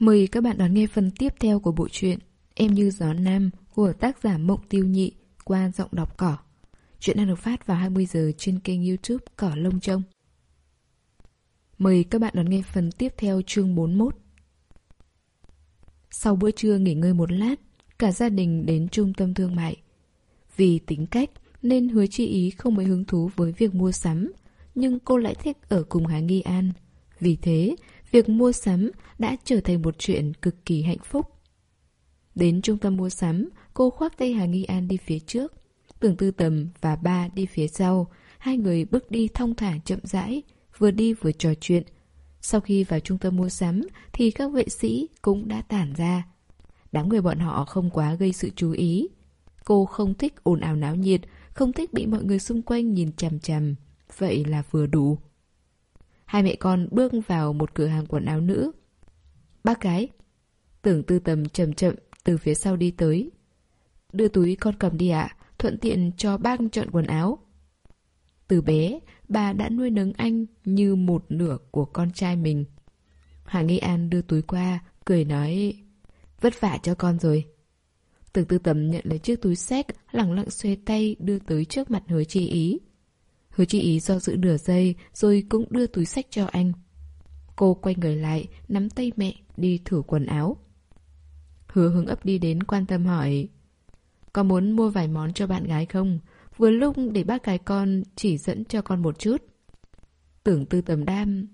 Mời các bạn đón nghe phần tiếp theo của bộ truyện Em như gió nam của tác giả Mộng Tiêu Nhị qua giọng đọc cỏ. Chuyện đang được phát vào 20 giờ trên kênh youtube Cỏ Lông Trông. Mời các bạn đón nghe phần tiếp theo chương 41. Sau bữa trưa nghỉ ngơi một lát, cả gia đình đến trung tâm thương mại. Vì tính cách nên hứa chi ý không mấy hứng thú với việc mua sắm, nhưng cô lại thích ở cùng Hà Nghi An. Vì thế, việc mua sắm đã trở thành một chuyện cực kỳ hạnh phúc. Đến trung tâm mua sắm, cô khoác tay Hà Nghi An đi phía trước. Tưởng tư tầm và ba đi phía sau, hai người bước đi thong thả chậm rãi, vừa đi vừa trò chuyện. Sau khi vào trung tâm mua sắm thì các vệ sĩ cũng đã tản ra. Đám người bọn họ không quá gây sự chú ý. Cô không thích ồn ào náo nhiệt, không thích bị mọi người xung quanh nhìn chằm chằm. Vậy là vừa đủ. Hai mẹ con bước vào một cửa hàng quần áo nữ. Bác gái. Tưởng tư tầm chậm chậm từ phía sau đi tới. Đưa túi con cầm đi ạ, thuận tiện cho bác chọn quần áo. Từ bé, bà đã nuôi nấng anh như một nửa của con trai mình. Hà Nghi An đưa túi qua, cười nói Vất vả cho con rồi. Tưởng tư tầm nhận lấy chiếc túi xách, lẳng lặng xuê tay đưa tới trước mặt hứa chi ý. Hứa chi ý do dự nửa giây rồi cũng đưa túi sách cho anh. Cô quay người lại, nắm tay mẹ, đi thử quần áo. Hứa hướng ấp đi đến quan tâm hỏi Có muốn mua vài món cho bạn gái không? Vừa lúc để bác gái con chỉ dẫn cho con một chút. Tưởng tư tầm đam.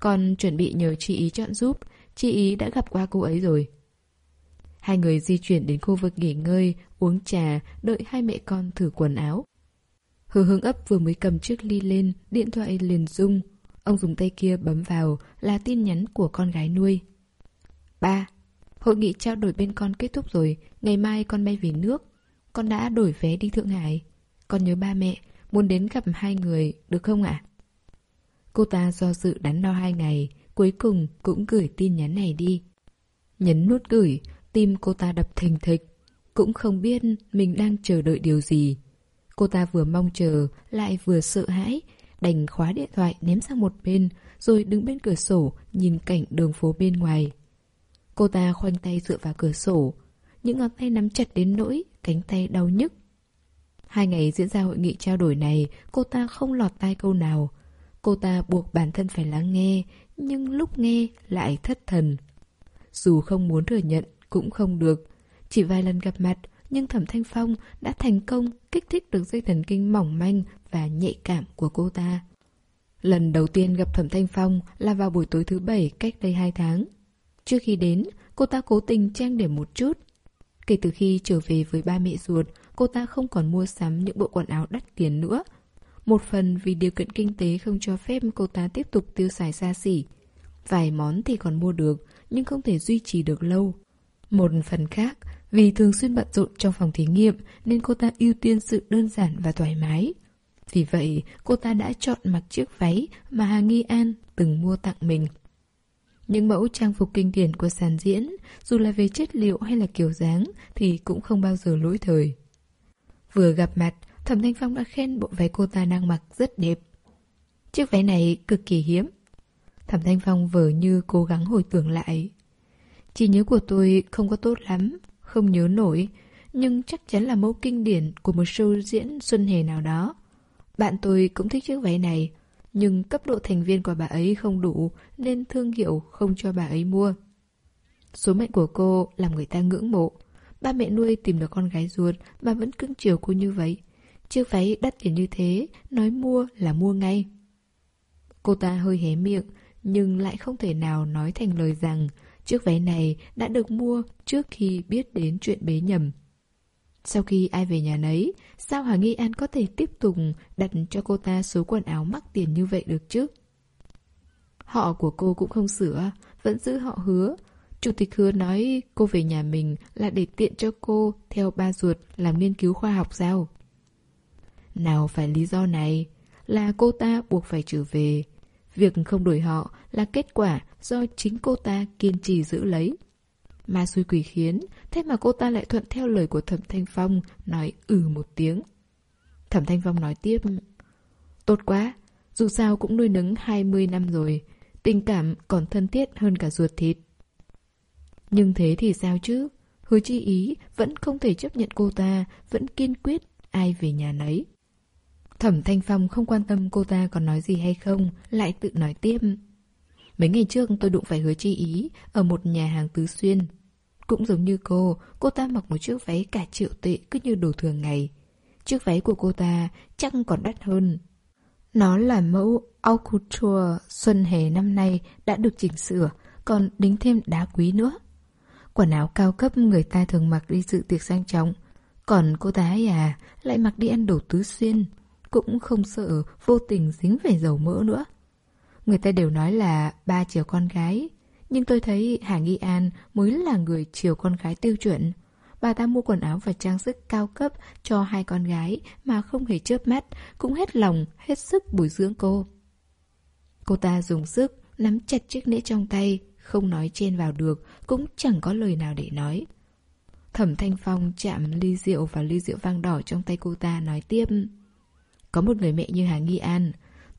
Con chuẩn bị nhờ chị ý chọn giúp, chị ý đã gặp qua cô ấy rồi. Hai người di chuyển đến khu vực nghỉ ngơi, uống trà, đợi hai mẹ con thử quần áo. Hứa hướng ấp vừa mới cầm chiếc ly lên, điện thoại liền rung. Ông dùng tay kia bấm vào là tin nhắn của con gái nuôi. Ba, hội nghị trao đổi bên con kết thúc rồi, ngày mai con bay về nước. Con đã đổi vé đi Thượng Hải. Con nhớ ba mẹ, muốn đến gặp hai người, được không ạ? Cô ta do dự đắn đo hai ngày, cuối cùng cũng gửi tin nhắn này đi. Nhấn nút gửi, tim cô ta đập thình thịch. Cũng không biết mình đang chờ đợi điều gì. Cô ta vừa mong chờ, lại vừa sợ hãi, đành khóa điện thoại ném sang một bên, rồi đứng bên cửa sổ nhìn cảnh đường phố bên ngoài. Cô ta khoanh tay dựa vào cửa sổ, những ngón tay nắm chặt đến nỗi cánh tay đau nhức. Hai ngày diễn ra hội nghị trao đổi này, cô ta không lọt tai câu nào. Cô ta buộc bản thân phải lắng nghe, nhưng lúc nghe lại thất thần. Dù không muốn thừa nhận, cũng không được. Chỉ vài lần gặp mặt, nhưng Thẩm Thanh Phong đã thành công kích thích được dây thần kinh mỏng manh và nhạy cảm của cô ta. Lần đầu tiên gặp Thẩm Thanh Phong là vào buổi tối thứ bảy cách đây hai tháng. Trước khi đến, cô ta cố tình trang điểm một chút. Kể từ khi trở về với ba mẹ ruột, cô ta không còn mua sắm những bộ quần áo đắt tiền nữa. Một phần vì điều kiện kinh tế không cho phép cô ta tiếp tục tiêu xài xa xỉ. Vài món thì còn mua được, nhưng không thể duy trì được lâu. Một phần khác, vì thường xuyên bận rộn trong phòng thí nghiệm nên cô ta ưu tiên sự đơn giản và thoải mái. Vì vậy, cô ta đã chọn mặc chiếc váy mà Hà Nghi An từng mua tặng mình. Những mẫu trang phục kinh điển của sàn diễn, dù là về chất liệu hay là kiểu dáng, thì cũng không bao giờ lỗi thời. Vừa gặp mặt, Thẩm Thanh Phong đã khen bộ váy cô ta đang mặc rất đẹp. Chiếc váy này cực kỳ hiếm. Thẩm Thanh Phong vờ như cố gắng hồi tưởng lại. Chỉ nhớ của tôi không có tốt lắm, không nhớ nổi, nhưng chắc chắn là mẫu kinh điển của một show diễn xuân hè nào đó. Bạn tôi cũng thích chiếc váy này, nhưng cấp độ thành viên của bà ấy không đủ nên thương hiệu không cho bà ấy mua. Số mệnh của cô làm người ta ngưỡng mộ. Ba mẹ nuôi tìm được con gái ruột mà vẫn cưng chiều cô như vậy. Chiếc váy đắt tiền như thế, nói mua là mua ngay. Cô ta hơi hé miệng, nhưng lại không thể nào nói thành lời rằng chiếc vé này đã được mua trước khi biết đến chuyện bế nhầm. Sau khi ai về nhà nấy, sao Hà Nghi An có thể tiếp tục đặt cho cô ta số quần áo mắc tiền như vậy được chứ? Họ của cô cũng không sửa, vẫn giữ họ hứa. Chủ tịch hứa nói cô về nhà mình là để tiện cho cô theo ba ruột làm nghiên cứu khoa học sao? Nào phải lý do này, là cô ta buộc phải trở về. Việc không đổi họ là kết quả do chính cô ta kiên trì giữ lấy. Ma xui quỷ khiến, thế mà cô ta lại thuận theo lời của Thẩm Thanh Phong, nói ừ một tiếng. Thẩm Thanh Phong nói tiếp, Tốt quá, dù sao cũng nuôi nấng 20 năm rồi, tình cảm còn thân thiết hơn cả ruột thịt. Nhưng thế thì sao chứ? Hứa chi ý vẫn không thể chấp nhận cô ta, vẫn kiên quyết ai về nhà nấy. Thẩm Thanh Phong không quan tâm cô ta còn nói gì hay không, lại tự nói tiếp. Mấy ngày trước tôi đụng phải hứa chi ý ở một nhà hàng tứ xuyên. Cũng giống như cô, cô ta mặc một chiếc váy cả triệu tệ cứ như đồ thường ngày. Chiếc váy của cô ta chắc còn đắt hơn. Nó là mẫu Haute Couture xuân hè năm nay đã được chỉnh sửa, còn đính thêm đá quý nữa. Quần áo cao cấp người ta thường mặc đi dự tiệc sang trọng, còn cô ta ấy à lại mặc đi ăn đồ tứ xuyên, cũng không sợ vô tình dính về dầu mỡ nữa. Người ta đều nói là ba chiều con gái, nhưng tôi thấy Hà Nghi An mới là người chiều con gái tiêu chuẩn. Bà ta mua quần áo và trang sức cao cấp cho hai con gái mà không hề chớp mắt, cũng hết lòng, hết sức bồi dưỡng cô. Cô ta dùng sức nắm chặt chiếc nĩa trong tay, không nói trên vào được, cũng chẳng có lời nào để nói. Thẩm Thanh Phong chạm ly rượu và ly rượu vang đỏ trong tay cô ta nói tiếp. Có một người mẹ như Hà Nghi An,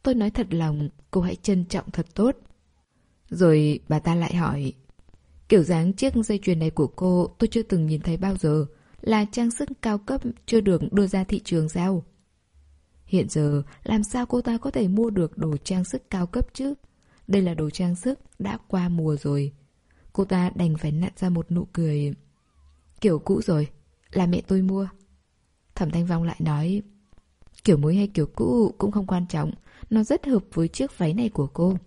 tôi nói thật lòng, cô hãy trân trọng thật tốt. Rồi bà ta lại hỏi, kiểu dáng chiếc dây chuyền này của cô tôi chưa từng nhìn thấy bao giờ, là trang sức cao cấp chưa được đưa ra thị trường sao? Hiện giờ, làm sao cô ta có thể mua được đồ trang sức cao cấp chứ? Đây là đồ trang sức đã qua mùa rồi. Cô ta đành phải nặn ra một nụ cười. Kiểu cũ rồi, là mẹ tôi mua. Thẩm Thanh Vong lại nói, kiểu mới hay kiểu cũ cũng không quan trọng, nó rất hợp với chiếc váy này của cô.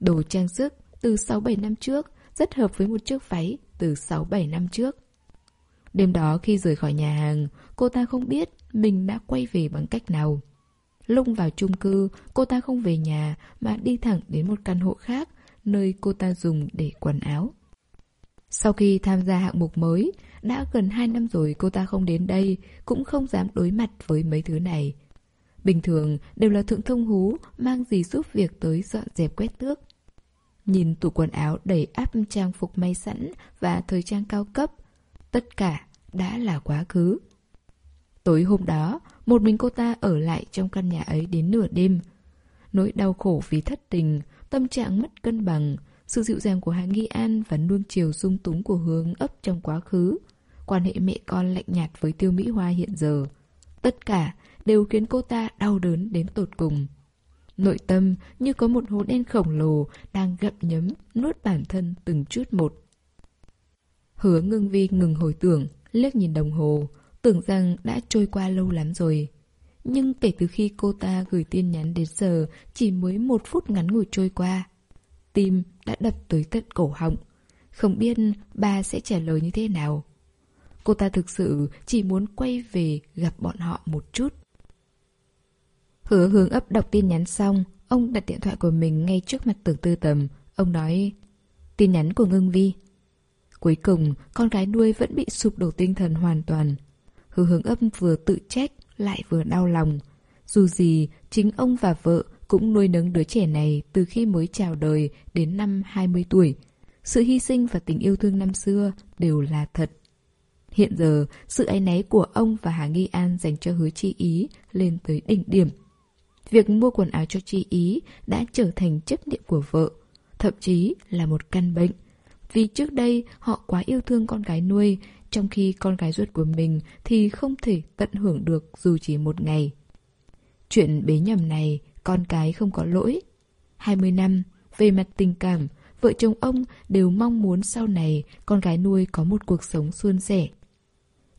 Đồ trang sức từ 6-7 năm trước rất hợp với một chiếc váy từ 6-7 năm trước. Đêm đó khi rời khỏi nhà hàng, cô ta không biết mình đã quay về bằng cách nào. Lúc vào chung cư, cô ta không về nhà mà đi thẳng đến một căn hộ khác, nơi cô ta dùng để quần áo. Sau khi tham gia hạng mục mới, đã gần 2 năm rồi cô ta không đến đây, cũng không dám đối mặt với mấy thứ này. Bình thường đều là thượng thông hú mang gì giúp việc tới dọn dẹp quét tước. Nhìn tủ quần áo đầy áp trang phục may sẵn và thời trang cao cấp, tất cả đã là quá khứ. Tối hôm đó, một mình cô ta ở lại trong căn nhà ấy đến nửa đêm. Nỗi đau khổ vì thất tình, tâm trạng mất cân bằng, sự dịu dàng của Hà Nghi An và nuông chiều dung túng của Hướng ấp trong quá khứ, quan hệ mẹ con lạnh nhạt với Tiêu Mỹ Hoa hiện giờ. Tất cả đều khiến cô ta đau đớn đến tột cùng. Nội tâm như có một hố đen khổng lồ đang gặm nhấm, nuốt bản thân từng chút một. Hứa ngưng vi ngừng hồi tưởng, liếc nhìn đồng hồ, tưởng rằng đã trôi qua lâu lắm rồi. Nhưng kể từ khi cô ta gửi tin nhắn đến giờ, chỉ mới một phút ngắn ngủi trôi qua. Tim đã đập tới tận cổ họng. Không biết ba sẽ trả lời như thế nào. Cô ta thực sự chỉ muốn quay về gặp bọn họ một chút. Hứa hướng ấp đọc tin nhắn xong, ông đặt điện thoại của mình ngay trước mặt tưởng tư tầm. Ông nói, tin nhắn của ngưng vi. Cuối cùng, con gái nuôi vẫn bị sụp đổ tinh thần hoàn toàn. Hứa hướng ấp vừa tự trách, lại vừa đau lòng. Dù gì, chính ông và vợ cũng nuôi nấng đứa trẻ này từ khi mới chào đời đến năm 20 tuổi. Sự hy sinh và tình yêu thương năm xưa đều là thật. Hiện giờ, sự áy náy của ông và Hà Nghi An dành cho hứa chi ý lên tới đỉnh điểm. Việc mua quần áo cho chi ý đã trở thành chấp niệm của vợ, thậm chí là một căn bệnh. Vì trước đây họ quá yêu thương con gái nuôi, trong khi con gái ruột của mình thì không thể tận hưởng được dù chỉ một ngày. Chuyện bế nhầm này, con cái không có lỗi. 20 năm, về mặt tình cảm, vợ chồng ông đều mong muốn sau này con gái nuôi có một cuộc sống suôn sẻ.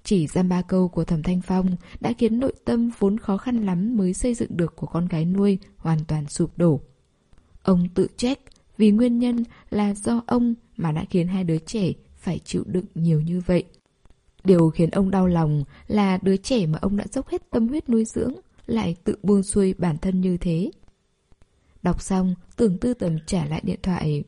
Chỉ giam ba câu của Thẩm Thanh Phong đã khiến nội tâm vốn khó khăn lắm mới xây dựng được của con gái nuôi hoàn toàn sụp đổ. Ông tự trách vì nguyên nhân là do ông mà đã khiến hai đứa trẻ phải chịu đựng nhiều như vậy. Điều khiến ông đau lòng là đứa trẻ mà ông đã dốc hết tâm huyết nuôi dưỡng lại tự buông xuôi bản thân như thế. Đọc xong, tưởng tư tầm trả lại điện thoại.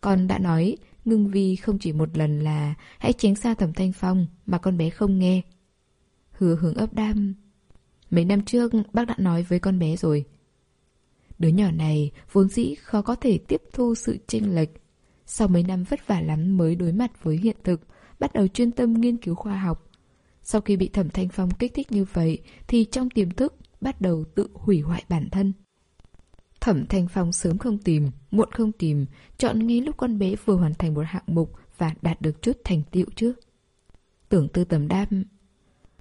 Con đã nói, ngưng vi không chỉ một lần là hãy tránh xa thẩm thanh phong mà con bé không nghe. Hứa hướng ấp đam. Mấy năm trước bác đã nói với con bé rồi. Đứa nhỏ này vốn dĩ khó có thể tiếp thu sự chênh lệch. Sau mấy năm vất vả lắm mới đối mặt với hiện thực, bắt đầu chuyên tâm nghiên cứu khoa học. Sau khi bị thẩm thanh phong kích thích như vậy thì trong tiềm thức bắt đầu tự hủy hoại bản thân. Thẩm Thanh Phong sớm không tìm, muộn không tìm, chọn ngay lúc con bé vừa hoàn thành một hạng mục và đạt được chút thành tựu trước. Tưởng tư tầm đáp.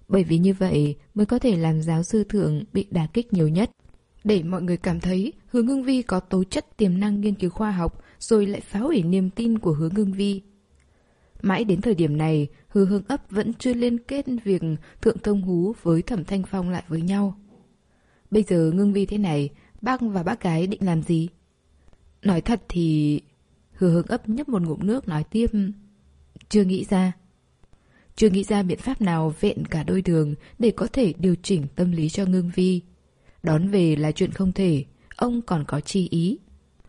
Bởi vì như vậy mới có thể làm giáo sư thượng bị đả kích nhiều nhất. Để mọi người cảm thấy Hứa Ngưng Vi có tố chất tiềm năng nghiên cứu khoa học rồi lại phá hủy niềm tin của Hứa Ngưng Vi. Mãi đến thời điểm này, Hứa Hương ấp vẫn chưa liên kết việc Thượng Thông Hú với Thẩm Thanh Phong lại với nhau. Bây giờ Ngưng Vi thế này, bác và bác gái định làm gì? Nói thật thì... Hứa hướng ấp nhấp một ngụm nước nói tiếp. Chưa nghĩ ra. Chưa nghĩ ra biện pháp nào vẹn cả đôi đường để có thể điều chỉnh tâm lý cho Ngưng Vi. Đón về là chuyện không thể, ông còn có chi ý.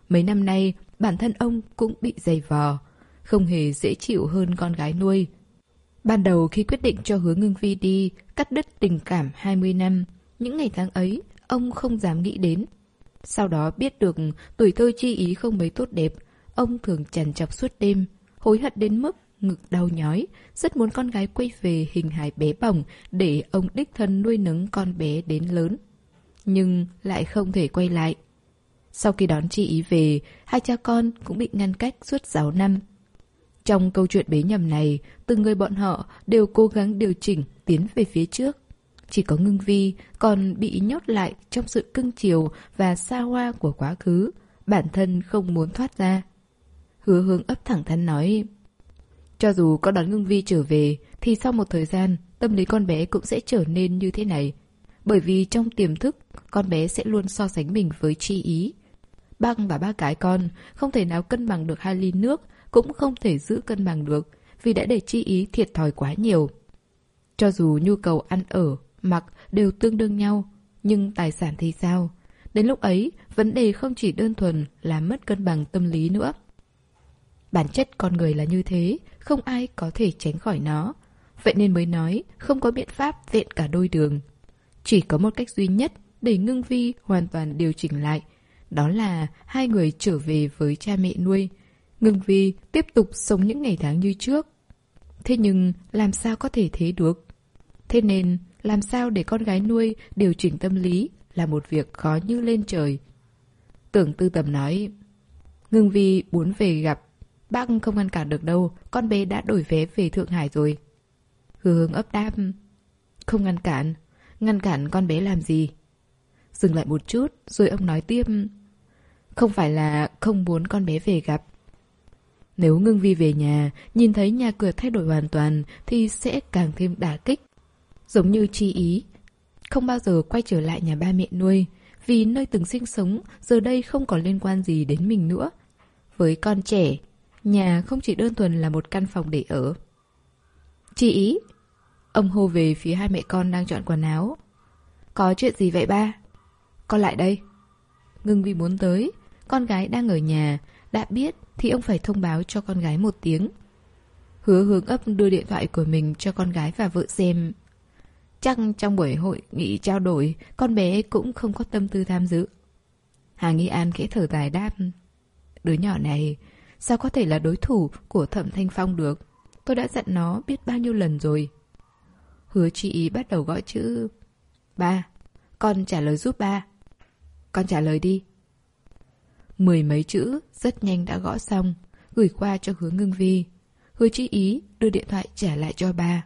Mấy năm nay, bản thân ông cũng bị dày vò, không hề dễ chịu hơn con gái nuôi. Ban đầu khi quyết định cho hứa ngưng vi đi, cắt đứt tình cảm 20 năm, những ngày tháng ấy, ông không dám nghĩ đến. Sau đó biết được tuổi thơ chi ý không mấy tốt đẹp, ông thường trằn trọc suốt đêm, hối hận đến mức ngực đau nhói, rất muốn con gái quay về hình hài bé bỏng để ông đích thân nuôi nấng con bé đến lớn. Nhưng lại không thể quay lại. Sau khi đón chị ý về, hai cha con cũng bị ngăn cách suốt 6 năm. Trong câu chuyện bế nhầm này, từng người bọn họ đều cố gắng điều chỉnh tiến về phía trước. Chỉ có ngưng vi còn bị nhốt lại trong sự cưng chiều và xa hoa của quá khứ, bản thân không muốn thoát ra. Hứa hướng ấp thẳng thắn nói, cho dù có đón ngưng vi trở về, thì sau một thời gian, tâm lý con bé cũng sẽ trở nên như thế này. Bởi vì trong tiềm thức, con bé sẽ luôn so sánh mình với chi ý. Băng và ba cái con không thể nào cân bằng được hai ly nước cũng không thể giữ cân bằng được vì đã để chi ý thiệt thòi quá nhiều. Cho dù nhu cầu ăn ở, mặc đều tương đương nhau, nhưng tài sản thì sao? Đến lúc ấy, vấn đề không chỉ đơn thuần là mất cân bằng tâm lý nữa. Bản chất con người là như thế, không ai có thể tránh khỏi nó. Vậy nên mới nói, không có biện pháp vẹn cả đôi đường. Chỉ có một cách duy nhất để ngưng vi hoàn toàn điều chỉnh lại. Đó là hai người trở về với cha mẹ nuôi, Ngưng Vi tiếp tục sống những ngày tháng như trước. Thế nhưng làm sao có thể thế được? Thế nên làm sao để con gái nuôi điều chỉnh tâm lý là một việc khó như lên trời. Tưởng tư tầm nói, Ngưng Vi muốn về gặp, bác không ngăn cản được đâu, con bé đã đổi vé về Thượng Hải rồi. Hứa hướng ấp đáp, không ngăn cản, ngăn cản con bé làm gì? Dừng lại một chút, rồi ông nói tiếp, không phải là không muốn con bé về gặp, nếu ngưng vi về nhà, nhìn thấy nhà cửa thay đổi hoàn toàn thì sẽ càng thêm đả kích. Giống như chi ý, không bao giờ quay trở lại nhà ba mẹ nuôi, vì nơi từng sinh sống giờ đây không còn liên quan gì đến mình nữa. Với con trẻ, nhà không chỉ đơn thuần là một căn phòng để ở. Chị ý, ông hô về phía hai mẹ con đang chọn quần áo. Có chuyện gì vậy ba? Con lại đây. Ngưng vì muốn tới, con gái đang ở nhà, đã biết thì ông phải thông báo cho con gái một tiếng. Hứa hướng ấp đưa điện thoại của mình cho con gái và vợ xem. Chắc trong buổi hội nghị trao đổi, con bé cũng không có tâm tư tham dự. Hà Nghi An khẽ thở dài đáp. Đứa nhỏ này, sao có thể là đối thủ của Thẩm Thanh Phong được? Tôi đã dặn nó biết bao nhiêu lần rồi. Hứa chị bắt đầu gọi chữ. Ba, con trả lời giúp ba. Con trả lời đi. Mười mấy chữ rất nhanh đã gõ xong, gửi qua cho hứa ngưng vi. Hứa chi ý đưa điện thoại trả lại cho ba.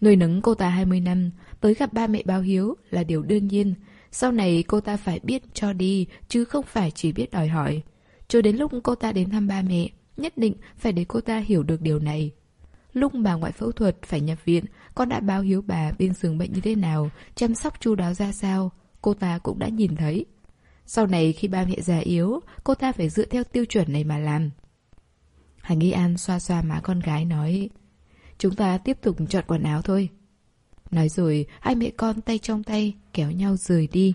Nuôi nấng cô ta 20 năm, tới gặp ba mẹ báo hiếu là điều đương nhiên. Sau này cô ta phải biết cho đi, chứ không phải chỉ biết đòi hỏi. Cho đến lúc cô ta đến thăm ba mẹ, nhất định phải để cô ta hiểu được điều này. Lúc bà ngoại phẫu thuật phải nhập viện, con đã báo hiếu bà bên giường bệnh như thế nào, chăm sóc chu đáo ra sao, cô ta cũng đã nhìn thấy. Sau này khi ba mẹ già yếu, cô ta phải dựa theo tiêu chuẩn này mà làm. Hành Nghi An xoa xoa má con gái nói Chúng ta tiếp tục chọn quần áo thôi. Nói rồi, hai mẹ con tay trong tay kéo nhau rời đi.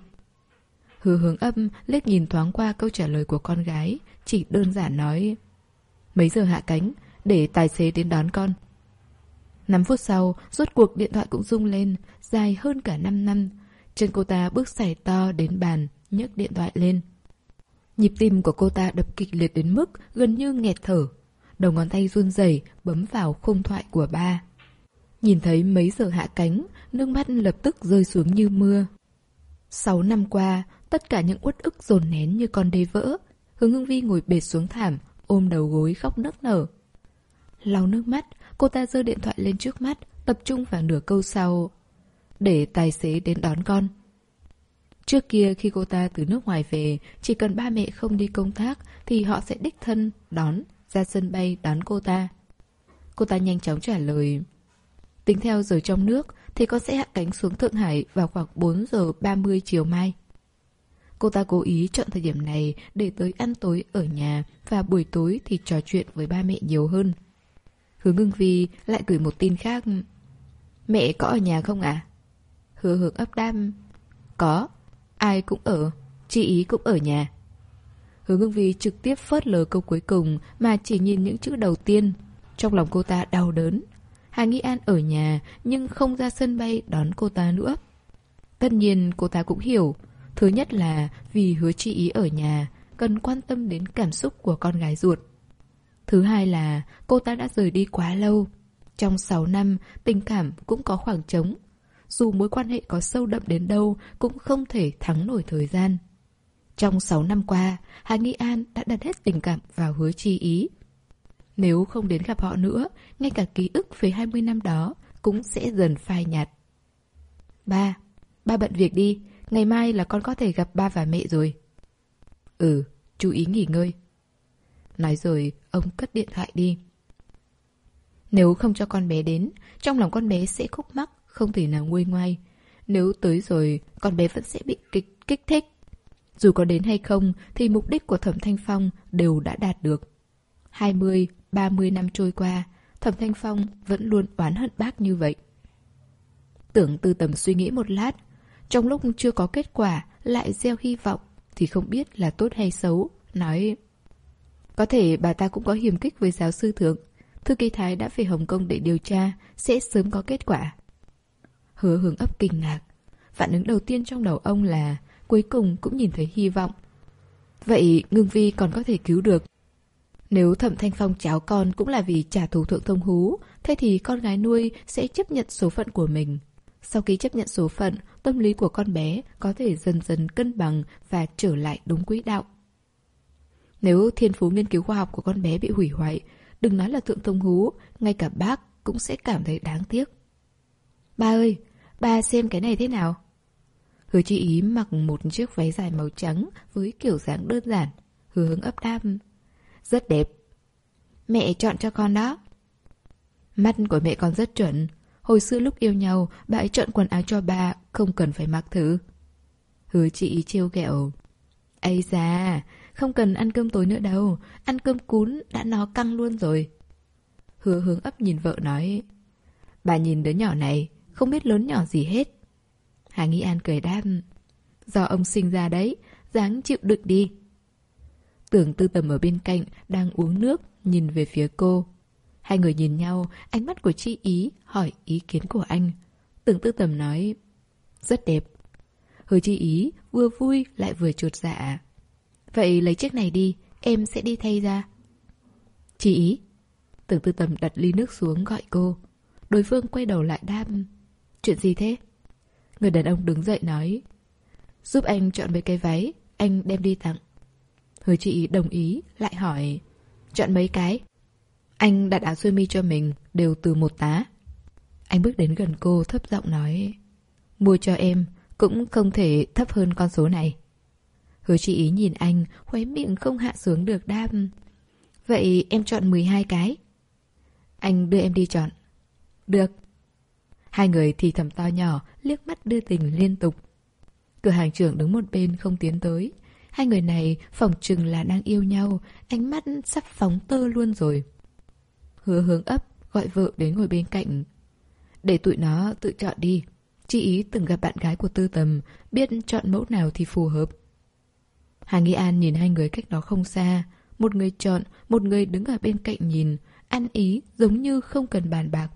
Hứa hướng âm liếc nhìn thoáng qua câu trả lời của con gái, chỉ đơn giản nói Mấy giờ hạ cánh, để tài xế đến đón con. 5 phút sau, rốt cuộc điện thoại cũng rung lên, dài hơn cả 5 năm. Chân cô ta bước sải to đến bàn, nhấc điện thoại lên. Nhịp tim của cô ta đập kịch liệt đến mức gần như nghẹt thở. Đầu ngón tay run rẩy bấm vào khung thoại của ba. Nhìn thấy mấy giờ hạ cánh, nước mắt lập tức rơi xuống như mưa. Sáu năm qua, tất cả những uất ức dồn nén như con đê vỡ. Hướng hương vi ngồi bệt xuống thảm, ôm đầu gối khóc nức nở. Lau nước mắt, cô ta giơ điện thoại lên trước mắt, tập trung vào nửa câu sau. Để tài xế đến đón con. Trước kia khi cô ta từ nước ngoài về, chỉ cần ba mẹ không đi công tác thì họ sẽ đích thân đón, ra sân bay đón cô ta. Cô ta nhanh chóng trả lời. Tính theo giờ trong nước thì con sẽ hạ cánh xuống Thượng Hải vào khoảng 4 giờ 30 chiều mai. Cô ta cố ý chọn thời điểm này để tới ăn tối ở nhà và buổi tối thì trò chuyện với ba mẹ nhiều hơn. Hứa ngưng vi lại gửi một tin khác. Mẹ có ở nhà không ạ? À? Hứa hướng ấp đam. Có. Ai cũng ở. Chị ý cũng ở nhà. Hứa ngưng vi trực tiếp phớt lờ câu cuối cùng mà chỉ nhìn những chữ đầu tiên. Trong lòng cô ta đau đớn. Hà Nghi An ở nhà nhưng không ra sân bay đón cô ta nữa. Tất nhiên cô ta cũng hiểu. Thứ nhất là vì hứa chi ý ở nhà, cần quan tâm đến cảm xúc của con gái ruột. Thứ hai là cô ta đã rời đi quá lâu. Trong 6 năm, tình cảm cũng có khoảng trống. Dù mối quan hệ có sâu đậm đến đâu cũng không thể thắng nổi thời gian. Trong 6 năm qua, Hà Nghi An đã đặt hết tình cảm vào hứa chi ý. Nếu không đến gặp họ nữa, ngay cả ký ức về 20 năm đó cũng sẽ dần phai nhạt. Ba, ba bận việc đi, ngày mai là con có thể gặp ba và mẹ rồi. Ừ, chú ý nghỉ ngơi. Nói rồi, ông cất điện thoại đi. Nếu không cho con bé đến, trong lòng con bé sẽ khúc mắc, không thể nào nguôi ngoai. Nếu tới rồi, con bé vẫn sẽ bị kích, kích thích. Dù có đến hay không, thì mục đích của Thẩm Thanh Phong đều đã đạt được. 20, 30 năm trôi qua, Thẩm Thanh Phong vẫn luôn oán hận bác như vậy. Tưởng tư tầm suy nghĩ một lát, trong lúc chưa có kết quả lại gieo hy vọng thì không biết là tốt hay xấu, nói Có thể bà ta cũng có hiềm kích với giáo sư thượng. Thư ký Thái đã về Hồng Kông để điều tra, sẽ sớm có kết quả. Hứa hướng ấp kinh ngạc. Phản ứng đầu tiên trong đầu ông là cuối cùng cũng nhìn thấy hy vọng. Vậy ngưng vi còn có thể cứu được. Nếu thẩm thanh phong cháu con cũng là vì trả thù thượng thông hú, thế thì con gái nuôi sẽ chấp nhận số phận của mình. Sau khi chấp nhận số phận, tâm lý của con bé có thể dần dần cân bằng và trở lại đúng quỹ đạo. Nếu thiên phú nghiên cứu khoa học của con bé bị hủy hoại, đừng nói là thượng thông hú, ngay cả bác cũng sẽ cảm thấy đáng tiếc. Ba ơi, ba xem cái này thế nào? Hứa chi ý mặc một chiếc váy dài màu trắng với kiểu dáng đơn giản, hứa hướng ấp đam. Rất đẹp. Mẹ chọn cho con đó. Mắt của mẹ con rất chuẩn, Hồi xưa lúc yêu nhau, bà ấy chọn quần áo cho bà không cần phải mặc thử. Hứa chị trêu ghẹo. Ây da, không cần ăn cơm tối nữa đâu, ăn cơm cún đã nó căng luôn rồi. Hứa hướng ấp nhìn vợ nói. Bà nhìn đứa nhỏ này, không biết lớn nhỏ gì hết. Hà Nghi An cười đáp. Do ông sinh ra đấy, dáng chịu đựng đi. Tưởng tư tầm ở bên cạnh, đang uống nước, nhìn về phía cô. Hai người nhìn nhau, ánh mắt của chị ý hỏi ý kiến của anh. Tưởng tư tầm nói, rất đẹp. Hứa chi ý vừa vui lại vừa chuột dạ. Vậy lấy chiếc này đi, em sẽ đi thay ra. Chị ý. Tưởng tư tầm đặt ly nước xuống gọi cô. Đối phương quay đầu lại đam. Chuyện gì thế? Người đàn ông đứng dậy nói. Giúp anh chọn mấy cái váy, anh đem đi tặng. Hứa chị đồng ý, lại hỏi. Chọn mấy cái? Anh đặt áo sơ mi cho mình đều từ một tá. Anh bước đến gần cô thấp giọng nói Mua cho em cũng không thể thấp hơn con số này. Hứa chị ý nhìn anh, khóe miệng không hạ xuống được đam. Vậy em chọn 12 cái. Anh đưa em đi chọn. Được. Hai người thì thầm to nhỏ, liếc mắt đưa tình liên tục. Cửa hàng trưởng đứng một bên không tiến tới. Hai người này phỏng chừng là đang yêu nhau, ánh mắt sắp phóng tơ luôn rồi. Hứa hướng ấp, gọi vợ đến ngồi bên cạnh. Để tụi nó tự chọn đi. Chị ý từng gặp bạn gái của tư tầm, biết chọn mẫu nào thì phù hợp. Hà Nghi An nhìn hai người cách đó không xa. Một người chọn, một người đứng ở bên cạnh nhìn, ăn ý giống như không cần bàn bạc.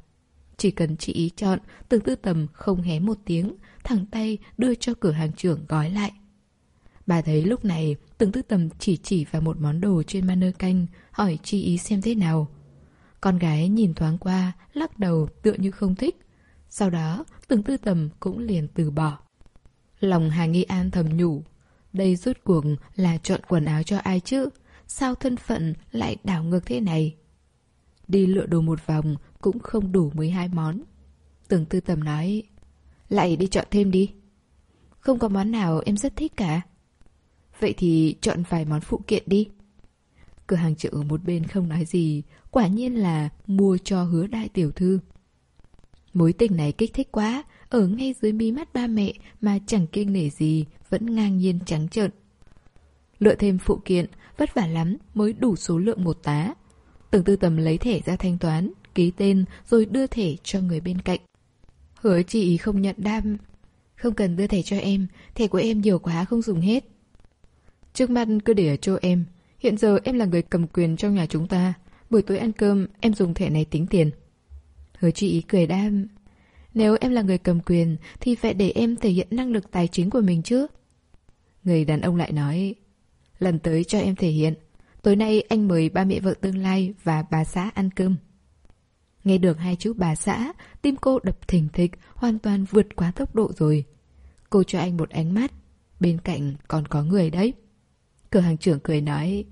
Chỉ cần chị ý chọn, tường tư tầm không hé một tiếng, thẳng tay đưa cho cửa hàng trưởng gói lại. Bà thấy lúc này, từng tư tầm chỉ chỉ vào một món đồ trên manơ canh, hỏi chị ý xem thế nào. Con gái nhìn thoáng qua, lắc đầu tựa như không thích. Sau đó, từng tư tầm cũng liền từ bỏ. Lòng Hà Nghi An thầm nhủ. Đây rốt cuộc là chọn quần áo cho ai chứ? Sao thân phận lại đảo ngược thế này? Đi lựa đồ một vòng cũng không đủ 12 món. Tưởng tư tầm nói, lại đi chọn thêm đi. Không có món nào em rất thích cả. Vậy thì chọn vài món phụ kiện đi. Cửa hàng chợ ở một bên không nói gì, quả nhiên là mua cho hứa đại tiểu thư. Mối tình này kích thích quá, ở ngay dưới mí mắt ba mẹ mà chẳng kiêng nể gì, vẫn ngang nhiên trắng trợn. Lựa thêm phụ kiện, vất vả lắm mới đủ số lượng một tá. Tưởng tư tầm lấy thẻ ra thanh toán, ký tên rồi đưa thẻ cho người bên cạnh. Hứa chị không nhận đam. Không cần đưa thẻ cho em, thẻ của em nhiều quá không dùng hết. Trước mắt cứ để ở chỗ em. Hiện giờ em là người cầm quyền trong nhà chúng ta. Buổi tối ăn cơm em dùng thẻ này tính tiền. Hứa chị cười đam. Nếu em là người cầm quyền thì phải để em thể hiện năng lực tài chính của mình chứ. Người đàn ông lại nói Lần tới cho em thể hiện Tối nay anh mời ba mẹ vợ tương lai và bà xã ăn cơm. Nghe được hai chữ bà xã, tim cô đập thình thịch, hoàn toàn vượt quá tốc độ rồi. Cô cho anh một ánh mắt, bên cạnh còn có người đấy. Cửa hàng trưởng cười nói,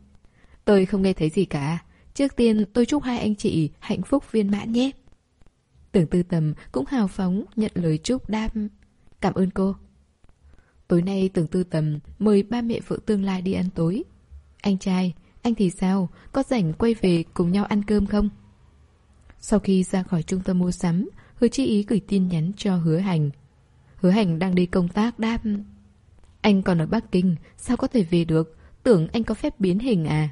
tôi không nghe thấy gì cả. Trước tiên tôi chúc hai anh chị hạnh phúc viên mãn nhé. Tưởng tư tầm cũng hào phóng nhận lời chúc đam. Cảm ơn cô. Tối nay tưởng tư tầm mời ba mẹ vợ tương lai đi ăn tối. Anh trai, anh thì sao? Có rảnh quay về cùng nhau ăn cơm không? Sau khi ra khỏi trung tâm mua sắm, hứa chi ý gửi tin nhắn cho hứa hành. Hứa hành đang đi công tác đáp. Anh còn ở Bắc Kinh, sao có thể về được? Tưởng anh có phép biến hình à?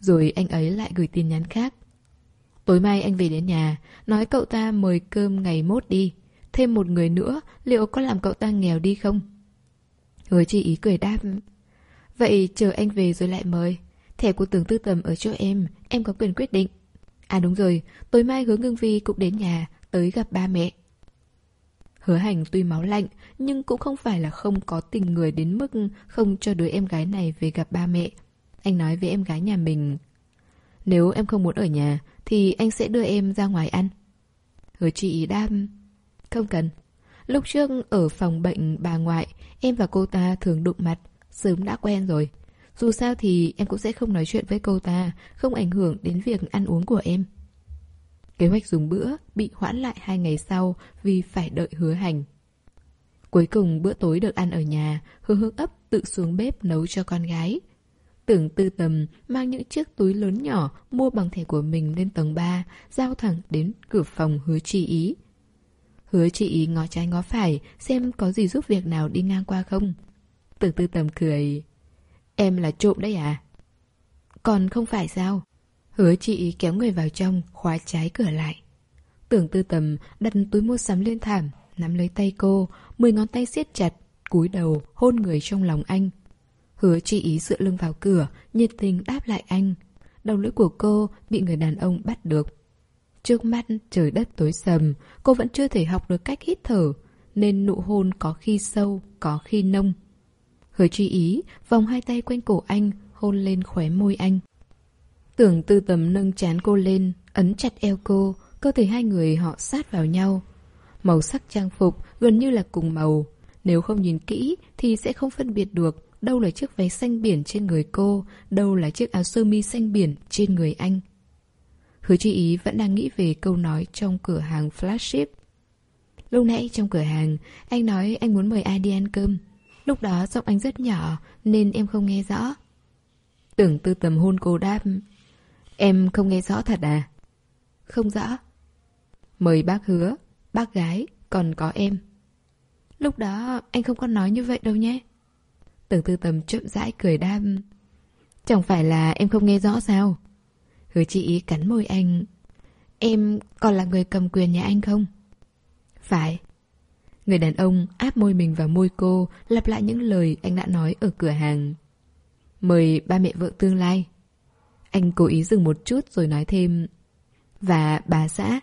Rồi anh ấy lại gửi tin nhắn khác. Tối mai anh về đến nhà, nói cậu ta mời cơm ngày mốt đi. Thêm một người nữa, liệu có làm cậu ta nghèo đi không? Hứa chi ý cười đáp. Vậy chờ anh về rồi lại mời. Thẻ của tưởng tư tầm ở chỗ em, em có quyền quyết định. À đúng rồi, tối mai hứa ngưng vi cũng đến nhà, tới gặp ba mẹ. Hứa hành tuy máu lạnh, nhưng cũng không phải là không có tình người đến mức không cho đứa em gái này về gặp ba mẹ. Anh nói với em gái nhà mình, nếu em không muốn ở nhà, thì anh sẽ đưa em ra ngoài ăn. Hứa chị đam, không cần. Lúc trước ở phòng bệnh bà ngoại, em và cô ta thường đụng mặt, sớm đã quen rồi. Dù sao thì em cũng sẽ không nói chuyện với cô ta, không ảnh hưởng đến việc ăn uống của em. Kế hoạch dùng bữa bị hoãn lại hai ngày sau vì phải đợi hứa hành. Cuối cùng bữa tối được ăn ở nhà, hứa hương ấp tự xuống bếp nấu cho con gái. Tưởng tư tầm mang những chiếc túi lớn nhỏ mua bằng thẻ của mình lên tầng 3, giao thẳng đến cửa phòng hứa chi ý. Hứa chị ý ngó trái ngó phải xem có gì giúp việc nào đi ngang qua không. Tưởng tư tầm cười. Em là trộm đấy à? Còn không phải sao? Hứa chị kéo người vào trong, khóa trái cửa lại. Tưởng tư tầm đặt túi mua sắm lên thảm, nắm lấy tay cô, mười ngón tay siết chặt, cúi đầu hôn người trong lòng anh. Hứa chị ý dựa lưng vào cửa, nhiệt tình đáp lại anh. Đầu lưỡi của cô bị người đàn ông bắt được. Trước mắt trời đất tối sầm, cô vẫn chưa thể học được cách hít thở, nên nụ hôn có khi sâu, có khi nông. Hứa truy ý, vòng hai tay quanh cổ anh, hôn lên khóe môi anh. Tưởng tư tầm nâng chán cô lên, ấn chặt eo cô, cơ thể hai người họ sát vào nhau. Màu sắc trang phục gần như là cùng màu. Nếu không nhìn kỹ thì sẽ không phân biệt được đâu là chiếc váy xanh biển trên người cô, đâu là chiếc áo sơ mi xanh biển trên người anh. Hứa chi ý vẫn đang nghĩ về câu nói trong cửa hàng flagship. Lúc nãy trong cửa hàng, anh nói anh muốn mời ai đi ăn cơm. Lúc đó giọng anh rất nhỏ nên em không nghe rõ. Tưởng tư tầm hôn cô đáp. Em không nghe rõ thật à? Không rõ. Mời bác hứa, bác gái, còn có em. Lúc đó anh không có nói như vậy đâu nhé. Tưởng tư tầm chậm rãi cười đam. Chẳng phải là em không nghe rõ sao? Hứa chị ý cắn môi anh. Em còn là người cầm quyền nhà anh không? Phải. Người đàn ông áp môi mình vào môi cô, lặp lại những lời anh đã nói ở cửa hàng. Mời ba mẹ vợ tương lai. Anh cố ý dừng một chút rồi nói thêm. Và bà xã.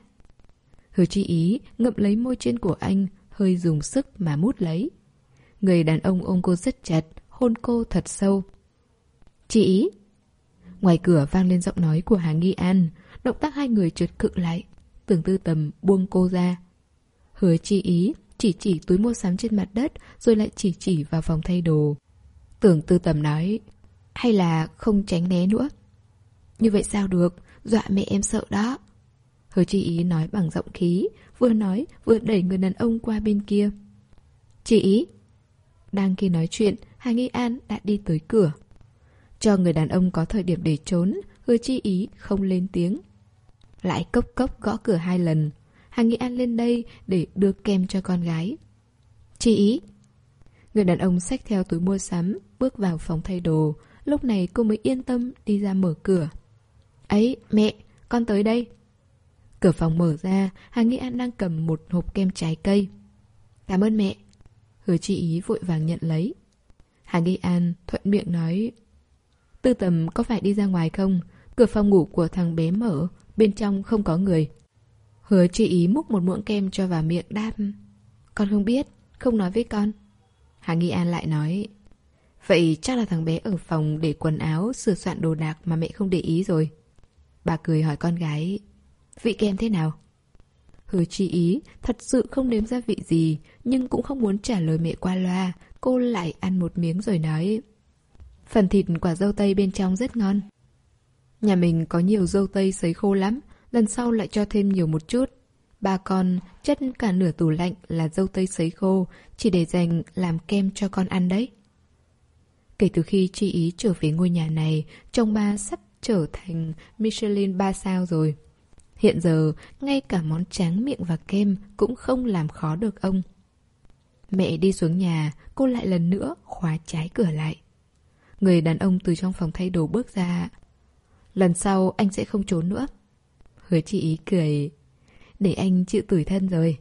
Hứa chi ý ngậm lấy môi trên của anh, hơi dùng sức mà mút lấy. Người đàn ông ôm cô rất chặt, hôn cô thật sâu. Chị ý. Ngoài cửa vang lên giọng nói của Hà Nghi An, động tác hai người trượt cự lại. Tưởng tư tầm buông cô ra. Hứa chi ý chỉ chỉ túi mua sắm trên mặt đất rồi lại chỉ chỉ vào phòng thay đồ. Tưởng tư tầm nói, hay là không tránh né nữa. Như vậy sao được, dọa mẹ em sợ đó. Hứa chị ý nói bằng giọng khí, vừa nói vừa đẩy người đàn ông qua bên kia. Chị ý. Đang khi nói chuyện, Hà Nghi An đã đi tới cửa. Cho người đàn ông có thời điểm để trốn, hứa chi ý không lên tiếng. Lại cốc cốc gõ cửa hai lần. Hà Nghị An lên đây để đưa kem cho con gái. Chị ý. Người đàn ông xách theo túi mua sắm, bước vào phòng thay đồ. Lúc này cô mới yên tâm đi ra mở cửa. Ấy, mẹ, con tới đây. Cửa phòng mở ra, Hà Nghị An đang cầm một hộp kem trái cây. Cảm ơn mẹ. Hứa chi ý vội vàng nhận lấy. Hà Nghị An thuận miệng nói Tư tầm có phải đi ra ngoài không? Cửa phòng ngủ của thằng bé mở, bên trong không có người. Hứa chị ý múc một muỗng kem cho vào miệng đáp. Con không biết, không nói với con. Hà Nghi An lại nói. Vậy chắc là thằng bé ở phòng để quần áo, sửa soạn đồ đạc mà mẹ không để ý rồi. Bà cười hỏi con gái. Vị kem thế nào? Hứa chi ý, thật sự không nếm ra vị gì, nhưng cũng không muốn trả lời mẹ qua loa. Cô lại ăn một miếng rồi nói. Phần thịt quả dâu tây bên trong rất ngon. Nhà mình có nhiều dâu tây sấy khô lắm, lần sau lại cho thêm nhiều một chút. Ba con chất cả nửa tủ lạnh là dâu tây sấy khô, chỉ để dành làm kem cho con ăn đấy. Kể từ khi chị ý trở về ngôi nhà này, chồng ba sắp trở thành Michelin ba sao rồi. Hiện giờ, ngay cả món tráng miệng và kem cũng không làm khó được ông. Mẹ đi xuống nhà, cô lại lần nữa khóa trái cửa lại. Người đàn ông từ trong phòng thay đồ bước ra. Lần sau anh sẽ không trốn nữa. Hứa chị ý cười. Để anh chịu tủi thân rồi.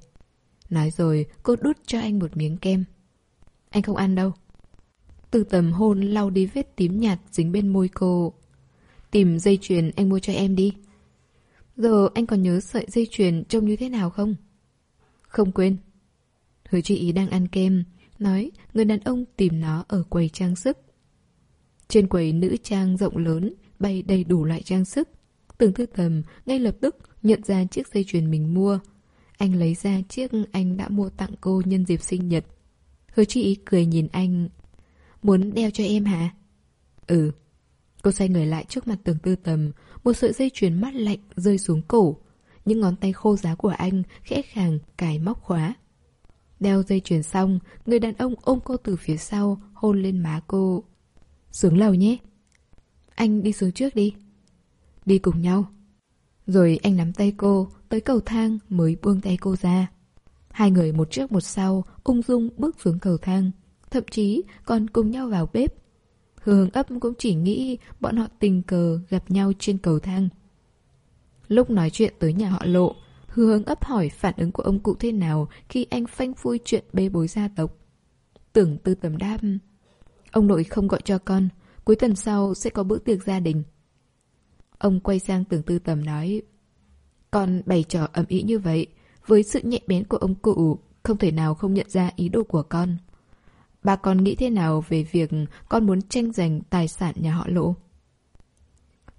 Nói rồi cô đút cho anh một miếng kem. Anh không ăn đâu. Từ tầm hôn lau đi vết tím nhạt dính bên môi cô. Tìm dây chuyền anh mua cho em đi. Giờ anh còn nhớ sợi dây chuyền trông như thế nào không? Không quên. Hứa chị ý đang ăn kem, nói người đàn ông tìm nó ở quầy trang sức. Trên quầy nữ trang rộng lớn, bày đầy đủ loại trang sức. Tưởng thư tầm ngay lập tức nhận ra chiếc dây chuyền mình mua. Anh lấy ra chiếc anh đã mua tặng cô nhân dịp sinh nhật. Hứa chi ý cười nhìn anh. Muốn đeo cho em hả? Ừ. Cô xoay người lại trước mặt tường tư tầm, một sợi dây chuyền mắt lạnh rơi xuống cổ. Những ngón tay khô giá của anh khẽ khàng cài móc khóa. Đeo dây chuyền xong, người đàn ông ôm cô từ phía sau, hôn lên má cô. Xuống lầu nhé. Anh đi xuống trước đi. Đi cùng nhau. Rồi anh nắm tay cô, tới cầu thang mới buông tay cô ra. Hai người một trước một sau, ung dung bước xuống cầu thang. Thậm chí còn cùng nhau vào bếp. Hương ấp cũng chỉ nghĩ bọn họ tình cờ gặp nhau trên cầu thang. Lúc nói chuyện tới nhà họ lộ, Hương ấp hỏi phản ứng của ông cụ thế nào khi anh phanh phui chuyện bê bối gia tộc. Tưởng tư tầm đáp. Ông nội không gọi cho con, cuối tuần sau sẽ có bữa tiệc gia đình. Ông quay sang tưởng tư tầm nói. Con bày trò ẩm ý như vậy, với sự nhạy bén của ông cụ, không thể nào không nhận ra ý đồ của con. Bà con nghĩ thế nào về việc con muốn tranh giành tài sản nhà họ lộ?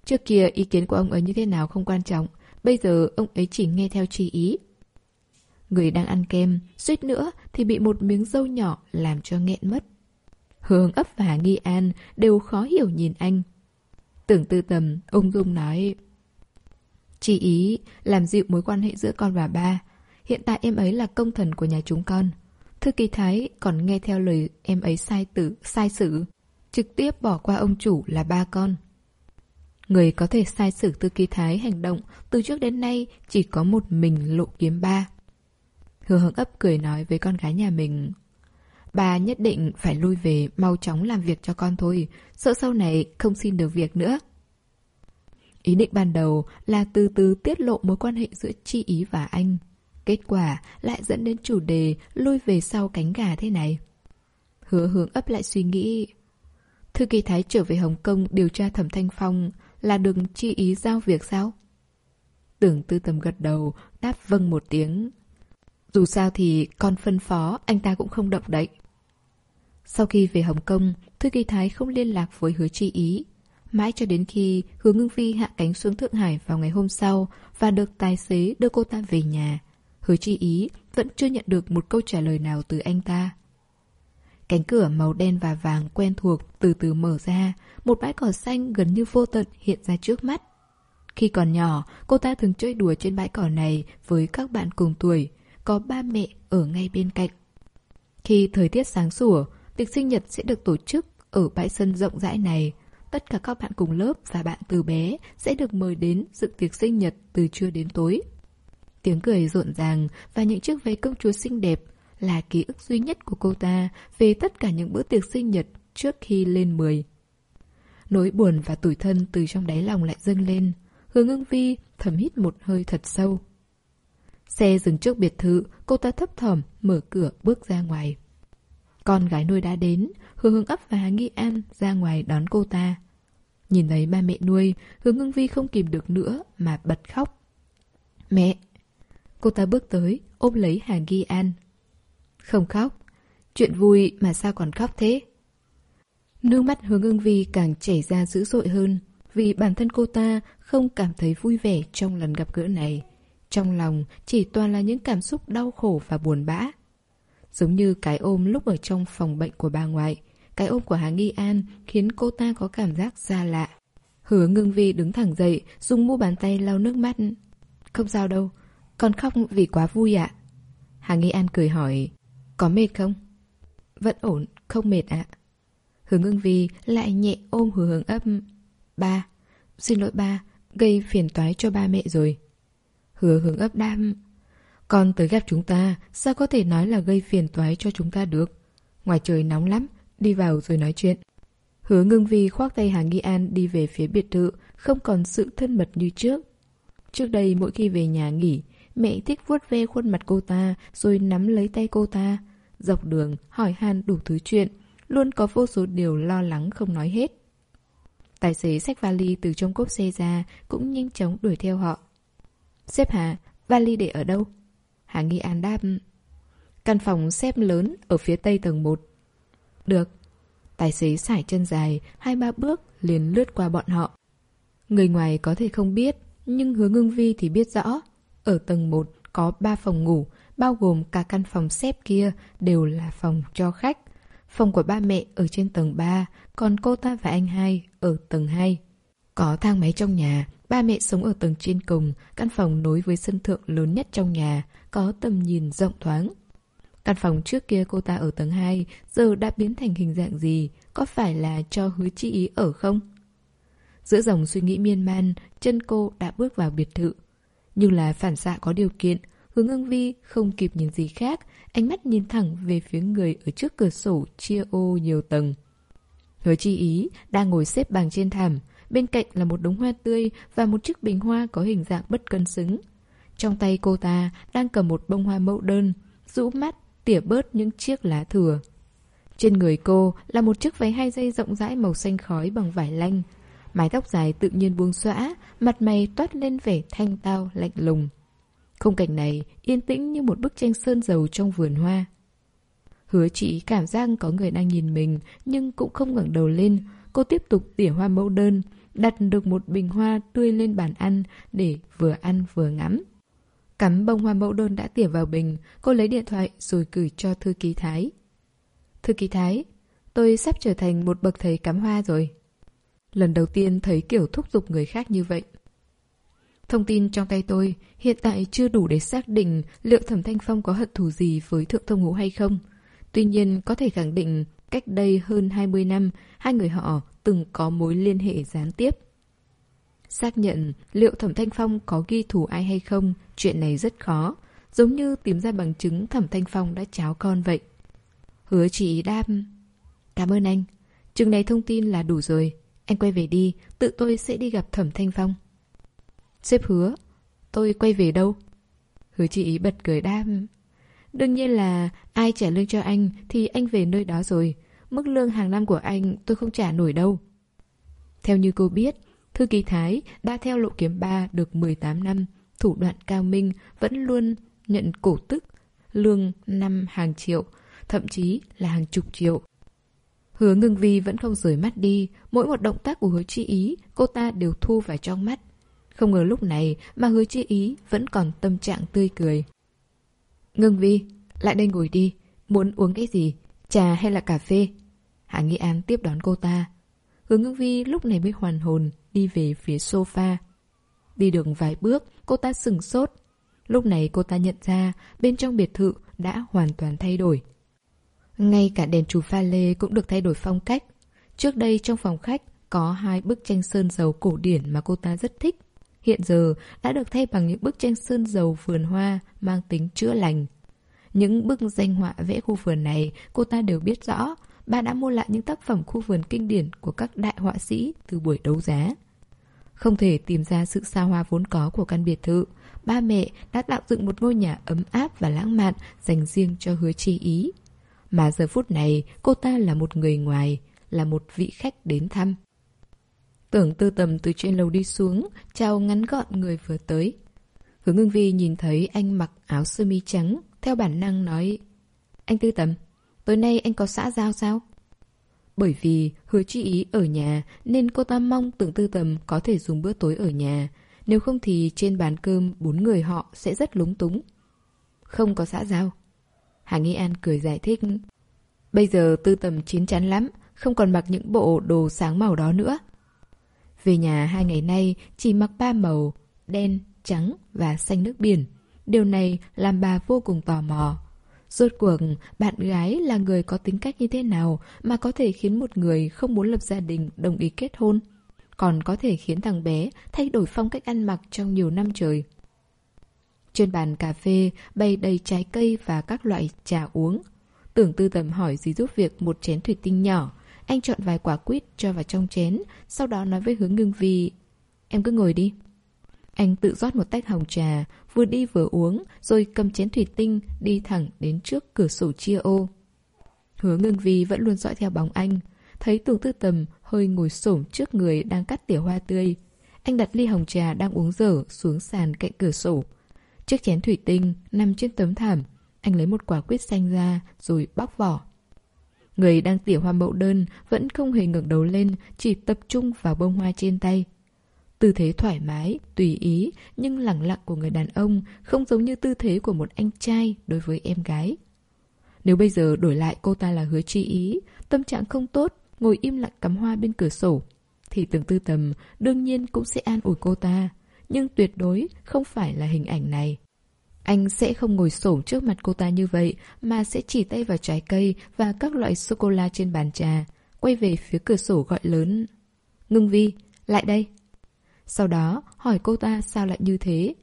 Trước kia ý kiến của ông ấy như thế nào không quan trọng, bây giờ ông ấy chỉ nghe theo chi ý. Người đang ăn kem, suýt nữa thì bị một miếng dâu nhỏ làm cho nghẹn mất. Hương ấp và Nghi An đều khó hiểu nhìn anh. Tưởng tư tầm, ung dung nói. Chỉ ý làm dịu mối quan hệ giữa con và ba. Hiện tại em ấy là công thần của nhà chúng con. Thư ký Thái còn nghe theo lời em ấy sai tử, sai sự. Trực tiếp bỏ qua ông chủ là ba con. Người có thể sai sử thư ký Thái hành động từ trước đến nay chỉ có một mình lộ kiếm ba. Hứa hướng ấp cười nói với con gái nhà mình. Bà nhất định phải lui về mau chóng làm việc cho con thôi, sợ sau này không xin được việc nữa. Ý định ban đầu là từ từ tiết lộ mối quan hệ giữa Chi Ý và anh. Kết quả lại dẫn đến chủ đề lui về sau cánh gà thế này. Hứa hướng ấp lại suy nghĩ. Thư kỳ Thái trở về Hồng Kông điều tra thẩm thanh phong là đừng chi ý giao việc sao? Tưởng tư tầm gật đầu, đáp vâng một tiếng. Dù sao thì con phân phó anh ta cũng không động đậy. Sau khi về Hồng Kông, Thư Kỳ Thái không liên lạc với hứa chi ý. Mãi cho đến khi hứa ngưng phi hạ cánh xuống Thượng Hải vào ngày hôm sau và được tài xế đưa cô ta về nhà, hứa chi ý vẫn chưa nhận được một câu trả lời nào từ anh ta. Cánh cửa màu đen và vàng quen thuộc từ từ mở ra, một bãi cỏ xanh gần như vô tận hiện ra trước mắt. Khi còn nhỏ, cô ta thường chơi đùa trên bãi cỏ này với các bạn cùng tuổi, có ba mẹ ở ngay bên cạnh. Khi thời tiết sáng sủa, tiệc sinh nhật sẽ được tổ chức ở bãi sân rộng rãi này. Tất cả các bạn cùng lớp và bạn từ bé sẽ được mời đến dự tiệc sinh nhật từ trưa đến tối. Tiếng cười rộn ràng và những chiếc váy công chúa xinh đẹp là ký ức duy nhất của cô ta về tất cả những bữa tiệc sinh nhật trước khi lên 10. Nỗi buồn và tủi thân từ trong đáy lòng lại dâng lên. Hương ưng vi thầm hít một hơi thật sâu. Xe dừng trước biệt thự, cô ta thấp thỏm mở cửa bước ra ngoài. Con gái nuôi đã đến, Hương Hương ấp và Nghi An ra ngoài đón cô ta. Nhìn thấy ba mẹ nuôi, Hương Hương Vi không kìm được nữa mà bật khóc. Mẹ! Cô ta bước tới, ôm lấy Hà Nghi An. Không khóc. Chuyện vui mà sao còn khóc thế? Nước mắt Hương Hương Vi càng chảy ra dữ dội hơn vì bản thân cô ta không cảm thấy vui vẻ trong lần gặp gỡ này. Trong lòng chỉ toàn là những cảm xúc đau khổ và buồn bã. Giống như cái ôm lúc ở trong phòng bệnh của bà ngoại. Cái ôm của Hà Nghi An khiến cô ta có cảm giác xa lạ. Hứa ngưng vi đứng thẳng dậy, dùng mu bàn tay lau nước mắt. Không sao đâu, con khóc vì quá vui ạ. Hà Nghi An cười hỏi, có mệt không? Vẫn ổn, không mệt ạ. Hứa Ngưng vi lại nhẹ ôm hứa hướng ấp. Ba, xin lỗi ba, gây phiền toái cho ba mẹ rồi. Hứa hướng ấp đam. Con tới gặp chúng ta, sao có thể nói là gây phiền toái cho chúng ta được? Ngoài trời nóng lắm, đi vào rồi nói chuyện. Hứa ngưng vi khoác tay Hà Nghi An đi về phía biệt thự, không còn sự thân mật như trước. Trước đây mỗi khi về nhà nghỉ, mẹ thích vuốt ve khuôn mặt cô ta rồi nắm lấy tay cô ta. Dọc đường, hỏi han đủ thứ chuyện, luôn có vô số điều lo lắng không nói hết. Tài xế xách vali từ trong cốp xe ra cũng nhanh chóng đuổi theo họ. Xếp Hà, vali để ở đâu? Hà Nghi An đáp. Căn phòng xếp lớn ở phía tây tầng 1. Được. Tài xế sải chân dài, hai ba bước liền lướt qua bọn họ. Người ngoài có thể không biết, nhưng hứa ngưng vi thì biết rõ. Ở tầng 1 có 3 phòng ngủ, bao gồm cả căn phòng xếp kia đều là phòng cho khách. Phòng của ba mẹ ở trên tầng 3, còn cô ta và anh hai ở tầng 2. Có thang máy trong nhà, ba mẹ sống ở tầng trên cùng, căn phòng nối với sân thượng lớn nhất trong nhà, có tầm nhìn rộng thoáng. Căn phòng trước kia cô ta ở tầng 2 giờ đã biến thành hình dạng gì, có phải là cho hứa chi ý ở không? Giữa dòng suy nghĩ miên man, chân cô đã bước vào biệt thự. Nhưng là phản xạ có điều kiện, hướng ưng vi không kịp nhìn gì khác, ánh mắt nhìn thẳng về phía người ở trước cửa sổ chia ô nhiều tầng. Hứa chi ý đang ngồi xếp bằng trên thảm, bên cạnh là một đống hoa tươi và một chiếc bình hoa có hình dạng bất cân xứng. Trong tay cô ta đang cầm một bông hoa mẫu đơn, rũ mắt, tỉa bớt những chiếc lá thừa. Trên người cô là một chiếc váy hai dây rộng rãi màu xanh khói bằng vải lanh. Mái tóc dài tự nhiên buông xõa, mặt mày toát lên vẻ thanh tao, lạnh lùng. Khung cảnh này yên tĩnh như một bức tranh sơn dầu trong vườn hoa. Hứa chị cảm giác có người đang nhìn mình nhưng cũng không ngẩng đầu lên. Cô tiếp tục tỉa hoa mẫu đơn, đặt được một bình hoa tươi lên bàn ăn để vừa ăn vừa ngắm. Cắm bông hoa mẫu đơn đã tỉa vào bình, cô lấy điện thoại rồi gửi cho thư ký Thái. Thư ký Thái, tôi sắp trở thành một bậc thầy cắm hoa rồi. Lần đầu tiên thấy kiểu thúc giục người khác như vậy. Thông tin trong tay tôi hiện tại chưa đủ để xác định liệu Thẩm Thanh Phong có hận thù gì với Thượng Thông Ngũ hay không. Tuy nhiên có thể khẳng định cách đây hơn 20 năm, hai người họ từng có mối liên hệ gián tiếp. Xác nhận liệu Thẩm Thanh Phong có ghi thủ ai hay không, chuyện này rất khó, giống như tìm ra bằng chứng Thẩm Thanh Phong đã cháo con vậy. Hứa chỉ đáp Cảm ơn anh, chừng này thông tin là đủ rồi, anh quay về đi, tự tôi sẽ đi gặp Thẩm Thanh Phong. Sếp hứa, tôi quay về đâu? Hứa chị bật cười đam. Đương nhiên là ai trả lương cho anh thì anh về nơi đó rồi. Mức lương hàng năm của anh tôi không trả nổi đâu. Theo như cô biết, Thư ký Thái đã theo lộ kiếm ba được 18 năm, thủ đoạn cao minh, vẫn luôn nhận cổ tức, lương năm hàng triệu, thậm chí là hàng chục triệu. Hứa ngưng vi vẫn không rời mắt đi, mỗi một động tác của hứa chi ý, cô ta đều thu vào trong mắt. Không ngờ lúc này mà hứa chi ý vẫn còn tâm trạng tươi cười. Ngưng vi, lại đây ngồi đi, muốn uống cái gì? Trà hay là cà phê? Hạ Nghị An tiếp đón cô ta. Hướng ngưng vi lúc này mới hoàn hồn, đi về phía sofa. Đi được vài bước, cô ta sừng sốt. Lúc này cô ta nhận ra bên trong biệt thự đã hoàn toàn thay đổi. Ngay cả đèn chùm pha lê cũng được thay đổi phong cách. Trước đây trong phòng khách có hai bức tranh sơn dầu cổ điển mà cô ta rất thích. Hiện giờ đã được thay bằng những bức tranh sơn dầu vườn hoa mang tính chữa lành. Những bức danh họa vẽ khu vườn này cô ta đều biết rõ. Bà đã mua lại những tác phẩm khu vườn kinh điển của các đại họa sĩ từ buổi đấu giá. Không thể tìm ra sự xa hoa vốn có của căn biệt thự. Ba mẹ đã tạo dựng một ngôi nhà ấm áp và lãng mạn dành riêng cho hứa chi ý. Mà giờ phút này cô ta là một người ngoài, là một vị khách đến thăm. Tưởng tư tầm từ trên lầu đi xuống, chào ngắn gọn người vừa tới. Hướng ngưng vi nhìn thấy anh mặc áo sơ mi trắng, theo bản năng nói Anh tư tầm, tối nay anh có xã giao sao? Bởi vì hứa chi ý ở nhà nên cô ta mong tưởng tư tầm có thể dùng bữa tối ở nhà. Nếu không thì trên bàn cơm bốn người họ sẽ rất lúng túng. Không có xã giao. Hà Nghi An cười giải thích. Bây giờ tư tầm chín chắn lắm, không còn mặc những bộ đồ sáng màu đó nữa. Về nhà hai ngày nay chỉ mặc ba màu, đen, trắng và xanh nước biển. Điều này làm bà vô cùng tò mò. Rốt cuộc, bạn gái là người có tính cách như thế nào mà có thể khiến một người không muốn lập gia đình đồng ý kết hôn? Còn có thể khiến thằng bé thay đổi phong cách ăn mặc trong nhiều năm trời. Trên bàn cà phê bày đầy trái cây và các loại trà uống. Tưởng tư tầm hỏi gì giúp việc một chén thủy tinh nhỏ. Anh chọn vài quả quýt cho vào trong chén, sau đó nói với hướng ngưng vi. Em cứ ngồi đi. Anh tự rót một tách hồng trà, vừa đi vừa uống, rồi cầm chén thủy tinh đi thẳng đến trước cửa sổ chia ô. Hứa ngưng vi vẫn luôn dõi theo bóng anh. Thấy tưởng tư tầm hơi ngồi xổm trước người đang cắt tỉa hoa tươi. Anh đặt ly hồng trà đang uống dở xuống sàn cạnh cửa sổ. Chiếc chén thủy tinh nằm trên tấm thảm. Anh lấy một quả quýt xanh ra rồi bóc vỏ. Người đang tỉa hoa mẫu đơn vẫn không hề ngẩng đầu lên, chỉ tập trung vào bông hoa trên tay. Tư thế thoải mái, tùy ý, nhưng lẳng lặng của người đàn ông không giống như tư thế của một anh trai đối với em gái. Nếu bây giờ đổi lại cô ta là hứa chi ý, tâm trạng không tốt, ngồi im lặng cắm hoa bên cửa sổ, thì tưởng tư tầm đương nhiên cũng sẽ an ủi cô ta, nhưng tuyệt đối không phải là hình ảnh này. Anh sẽ không ngồi xổm trước mặt cô ta như vậy, mà sẽ chỉ tay vào trái cây và các loại sô-cô-la trên bàn trà, quay về phía cửa sổ gọi lớn. Ngưng vi, lại đây. Sau đó hỏi cô ta sao lại như thế.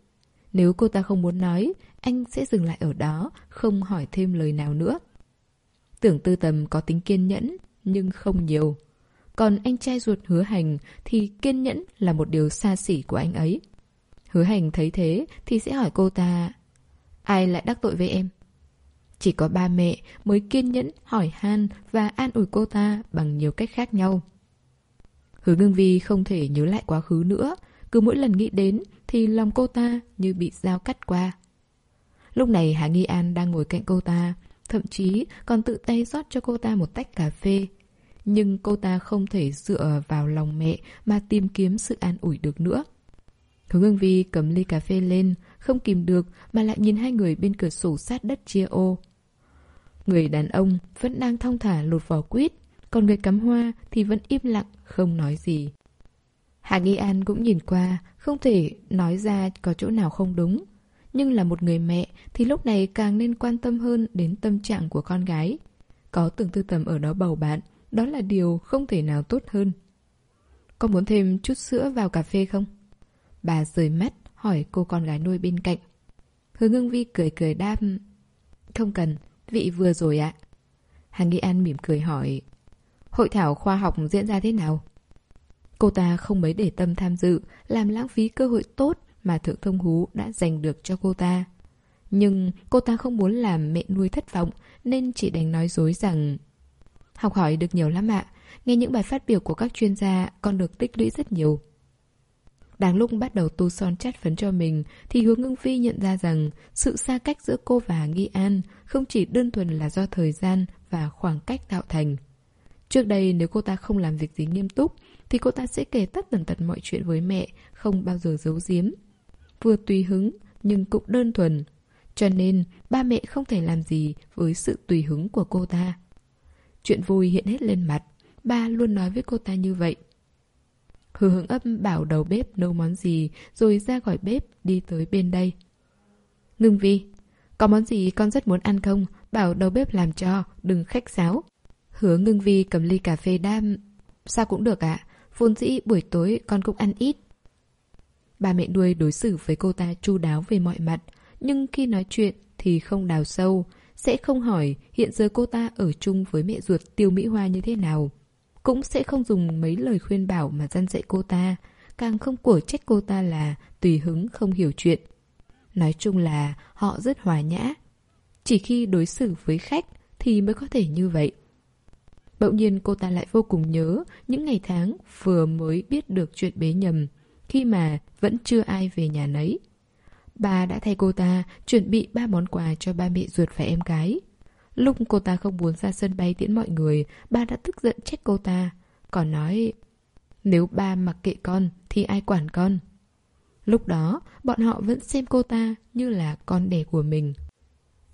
Nếu cô ta không muốn nói, anh sẽ dừng lại ở đó, không hỏi thêm lời nào nữa. Tưởng tư tầm có tính kiên nhẫn, nhưng không nhiều. Còn anh trai ruột hứa hành thì kiên nhẫn là một điều xa xỉ của anh ấy. Hứa hành thấy thế thì sẽ hỏi cô ta Ai lại đắc tội với em? Chỉ có ba mẹ mới kiên nhẫn hỏi han và an ủi cô ta bằng nhiều cách khác nhau. Hứa ngưng vi không thể nhớ lại quá khứ nữa, cứ mỗi lần nghĩ đến thì lòng cô ta như bị dao cắt qua. Lúc này Hà Nghi An đang ngồi cạnh cô ta, thậm chí còn tự tay rót cho cô ta một tách cà phê. Nhưng cô ta không thể dựa vào lòng mẹ mà tìm kiếm sự an ủi được nữa. Hứa ngưng vi cầm ly cà phê lên, không kìm được mà lại nhìn hai người bên cửa sổ sát đất chia ô. Người đàn ông vẫn đang thong thả lột vỏ quýt, còn người cắm hoa thì vẫn im lặng, không nói gì. Hạ Nghi An cũng nhìn qua, không thể nói ra có chỗ nào không đúng. Nhưng là một người mẹ thì lúc này càng nên quan tâm hơn đến tâm trạng của con gái. Có tưởng tư tầm ở đó bầu bạn, đó là điều không thể nào tốt hơn. Có muốn thêm chút sữa vào cà phê không? Bà rời mắt, hỏi cô con gái nuôi bên cạnh. Hứa ngưng vi cười cười đáp. Không cần, vị vừa rồi ạ. Hàng Nghị An mỉm cười hỏi. Hội thảo khoa học diễn ra thế nào? Cô ta không mấy để tâm tham dự, làm lãng phí cơ hội tốt mà Thượng Thông Hú đã giành được cho cô ta. Nhưng cô ta không muốn làm mẹ nuôi thất vọng nên chỉ đành nói dối rằng Học hỏi được nhiều lắm ạ, nghe những bài phát biểu của các chuyên gia còn được tích lũy rất nhiều. Đang lúc bắt đầu tô son chát phấn cho mình thì hướng ngưng phi nhận ra rằng sự xa cách giữa cô và Nghi An không chỉ đơn thuần là do thời gian và khoảng cách tạo thành. Trước đây nếu cô ta không làm việc gì nghiêm túc thì cô ta sẽ kể tất tần tật mọi chuyện với mẹ, không bao giờ giấu giếm. Vừa tùy hứng nhưng cũng đơn thuần. Cho nên ba mẹ không thể làm gì với sự tùy hứng của cô ta. Chuyện vui hiện hết lên mặt. Ba luôn nói với cô ta như vậy. Hứa hứng ấp bảo đầu bếp nấu món gì rồi ra khỏi bếp đi tới bên đây. Ngưng vi, có món gì con rất muốn ăn không? Bảo đầu bếp làm cho, đừng khách sáo. Hứa ngưng vi cầm ly cà phê đam. Sao cũng được ạ, à? vốn dĩ buổi tối con cũng ăn ít. Ba mẹ nuôi đối xử với cô ta chu đáo về mọi mặt, nhưng khi nói chuyện thì không đào sâu, sẽ không hỏi hiện giờ cô ta ở chung với mẹ ruột Tiêu Mỹ Hoa như thế nào. Cũng sẽ không dùng mấy lời khuyên bảo mà dân dạy cô ta, càng không của trách cô ta là tùy hứng không hiểu chuyện. Nói chung là họ rất hòa nhã. Chỉ khi đối xử với khách thì mới có thể như vậy. Bỗng nhiên cô ta lại vô cùng nhớ những ngày tháng vừa mới biết được chuyện bế nhầm, khi mà vẫn chưa ai về nhà nấy. Bà đã thay cô ta chuẩn bị ba món quà cho ba mẹ ruột và em gái. Lúc cô ta không muốn ra sân bay tiễn mọi người, ba đã tức giận trách cô ta. Còn nói, nếu ba mặc kệ con thì ai quản con? Lúc đó, bọn họ vẫn xem cô ta như là con đẻ của mình.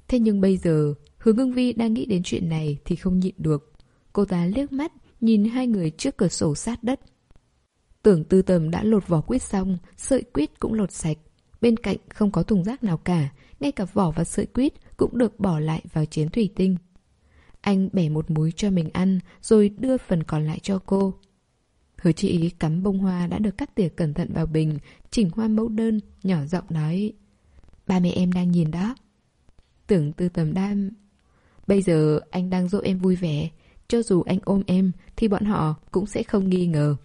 Thế nhưng bây giờ, Hướng ngưng vi đang nghĩ đến chuyện này thì không nhịn được. Cô ta liếc mắt, nhìn hai người trước cửa sổ sát đất. Tưởng tư tầm đã lột vỏ quýt xong, sợi quýt cũng lột sạch. Bên cạnh không có thùng rác nào cả, ngay cả vỏ và sợi quýt cũng được bỏ lại vào chén thủy tinh. Anh bẻ một múi cho mình ăn, rồi đưa phần còn lại cho cô. Hứa chị ý cắm bông hoa đã được cắt tỉa cẩn thận vào bình, chỉnh hoa mẫu đơn, nhỏ giọng nói. Ba mẹ em đang nhìn đó. Tưởng tư tầm đam. Bây giờ anh đang dỗ em vui vẻ, cho dù anh ôm em thì bọn họ cũng sẽ không nghi ngờ.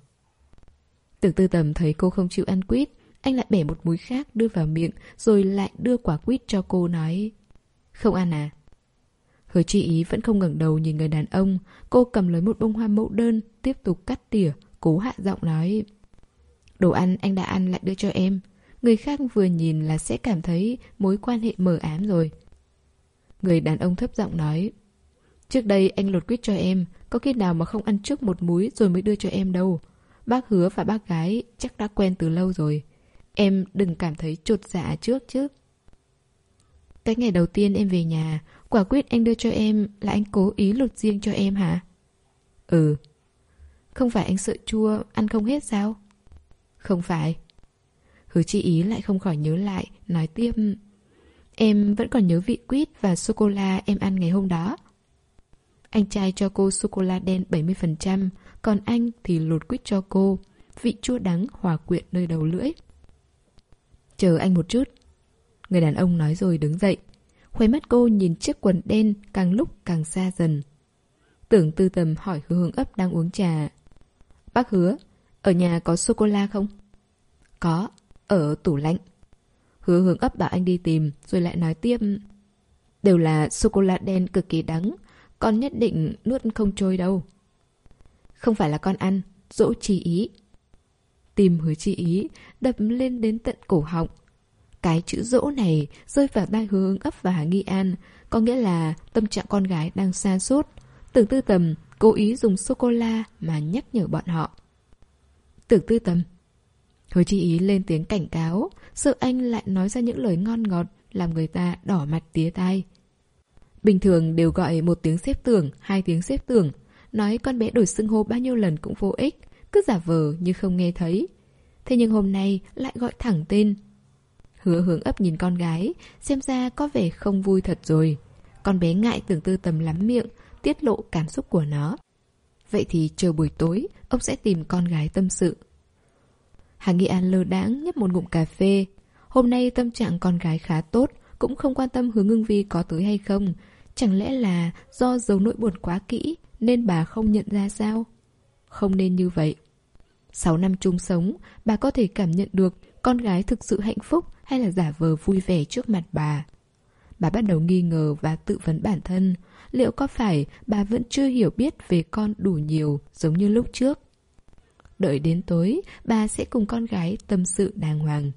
Tưởng tư tầm thấy cô không chịu ăn quýt, anh lại bẻ một múi khác đưa vào miệng rồi lại đưa quả quýt cho cô nói. Không ăn à? Hứa chi ý vẫn không ngẩng đầu nhìn người đàn ông, cô cầm lấy một bông hoa mẫu đơn, tiếp tục cắt tỉa, cố hạ giọng nói. Đồ ăn anh đã ăn lại đưa cho em. Người khác vừa nhìn là sẽ cảm thấy mối quan hệ mờ ám rồi. Người đàn ông thấp giọng nói. Trước đây anh lột quýt cho em, có khi nào mà không ăn trước một múi rồi mới đưa cho em đâu. Bác hứa và bác gái chắc đã quen từ lâu rồi. Em đừng cảm thấy chột dạ trước chứ. Cái ngày đầu tiên em về nhà, quả quyết anh đưa cho em là anh cố ý lột riêng cho em hả? Ừ. Không phải anh sợ chua, ăn không hết sao? Không phải. Hứa chi ý lại không khỏi nhớ lại, nói tiếp. Em vẫn còn nhớ vị quýt và sô-cô-la em ăn ngày hôm đó. Anh trai cho cô sô-cô-la đen 70%, còn anh thì lột quýt cho cô. Vị chua đắng hòa quyện nơi đầu lưỡi. Chờ anh một chút. Người đàn ông nói rồi đứng dậy. Khuấy mắt cô nhìn chiếc quần đen càng lúc càng xa dần. Tưởng tư tầm hỏi hứa hướng ấp đang uống trà. Bác hứa, ở nhà có sô-cô-la không? Có, ở tủ lạnh. Hứa hướng ấp bảo anh đi tìm, rồi lại nói tiếp. Đều là sô-cô-la đen cực kỳ đắng, con nhất định nuốt không trôi đâu. Không phải là con ăn, dỗ chi ý. Tìm hứa chi ý, đập lên đến tận cổ họng. Cái chữ dỗ này rơi vào tai hướng ấp và nghi an, có nghĩa là tâm trạng con gái đang xa sút Tưởng tư tầm cố ý dùng sô-cô-la mà nhắc nhở bọn họ. Tưởng tư tầm Hứa chi ý lên tiếng cảnh cáo, sợ anh lại nói ra những lời ngon ngọt làm người ta đỏ mặt tía tai. Bình thường đều gọi một tiếng xếp tưởng, hai tiếng xếp tưởng, nói con bé đổi xưng hô bao nhiêu lần cũng vô ích, cứ giả vờ như không nghe thấy. Thế nhưng hôm nay lại gọi thẳng tên. Hứa hướng ấp nhìn con gái, xem ra có vẻ không vui thật rồi. Con bé ngại tưởng tư tầm lắm miệng, tiết lộ cảm xúc của nó. Vậy thì chờ buổi tối, ông sẽ tìm con gái tâm sự. Hà Nghị An lơ đãng nhấp một ngụm cà phê. Hôm nay tâm trạng con gái khá tốt, cũng không quan tâm hướng ngưng vi có tới hay không. Chẳng lẽ là do giấu nỗi buồn quá kỹ nên bà không nhận ra sao? Không nên như vậy. Sáu năm chung sống, bà có thể cảm nhận được con gái thực sự hạnh phúc hay là giả vờ vui vẻ trước mặt bà. Bà bắt đầu nghi ngờ và tự vấn bản thân, liệu có phải bà vẫn chưa hiểu biết về con đủ nhiều giống như lúc trước? Đợi đến tối, bà sẽ cùng con gái tâm sự đàng hoàng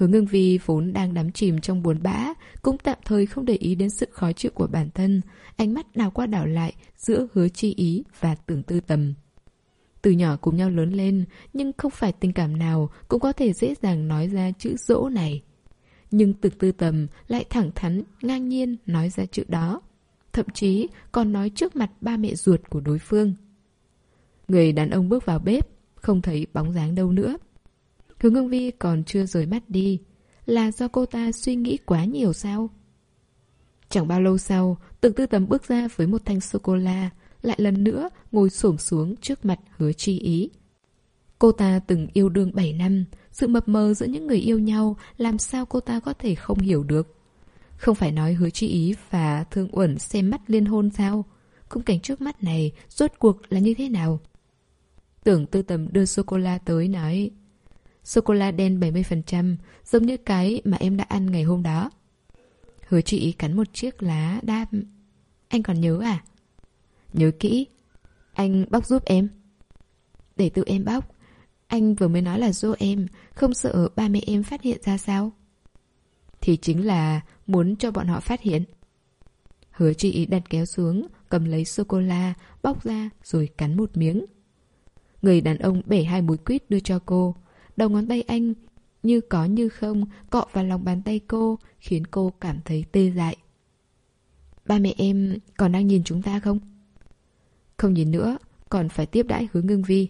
hứa ngưng vi vốn đang đắm chìm trong buồn bã, cũng tạm thời không để ý đến sự khó chịu của bản thân, ánh mắt đào qua đảo lại giữa hứa chi ý và tưởng tư tầm. Từ nhỏ cùng nhau lớn lên, nhưng không phải tình cảm nào cũng có thể dễ dàng nói ra chữ dỗ này. Nhưng tưởng tư tầm lại thẳng thắn, ngang nhiên nói ra chữ đó. thậm chí còn nói trước mặt ba mẹ ruột của đối phương. Người đàn ông bước vào bếp, không thấy bóng dáng đâu nữa. Hướng ngưng vi còn chưa rời mắt đi, là do cô ta suy nghĩ quá nhiều sao? Chẳng bao lâu sau, tưởng tư tầm bước ra với một thanh sô-cô-la, lại lần nữa ngồi xổm xuống trước mặt hứa chi ý. Cô ta từng yêu đương 7 năm, sự mập mờ giữa những người yêu nhau làm sao cô ta có thể không hiểu được. Không phải nói hứa chi ý và thương uẩn xem mắt liên hôn sao? Khung cảnh trước mắt này rốt cuộc là như thế nào? Tưởng tư tầm đưa sô-cô-la tới nói Sô-cô-la đen 70% giống như cái mà em đã ăn ngày hôm đó. Hứa chị cắn một chiếc lá đam. Anh còn nhớ à? Nhớ kỹ. Anh bóc giúp em. Để tự em bóc. Anh vừa mới nói là dô em, không sợ ba mẹ em phát hiện ra sao? Thì chính là muốn cho bọn họ phát hiện. Hứa chị đặt kéo xuống, cầm lấy sô-cô-la, bóc ra rồi cắn một miếng. Người đàn ông bể hai múi quýt đưa cho cô. Đầu ngón tay anh như có như không cọ vào lòng bàn tay cô khiến cô cảm thấy tê dại. Ba mẹ em còn đang nhìn chúng ta không? Không nhìn nữa, còn phải tiếp đãi hướng ngưng vi.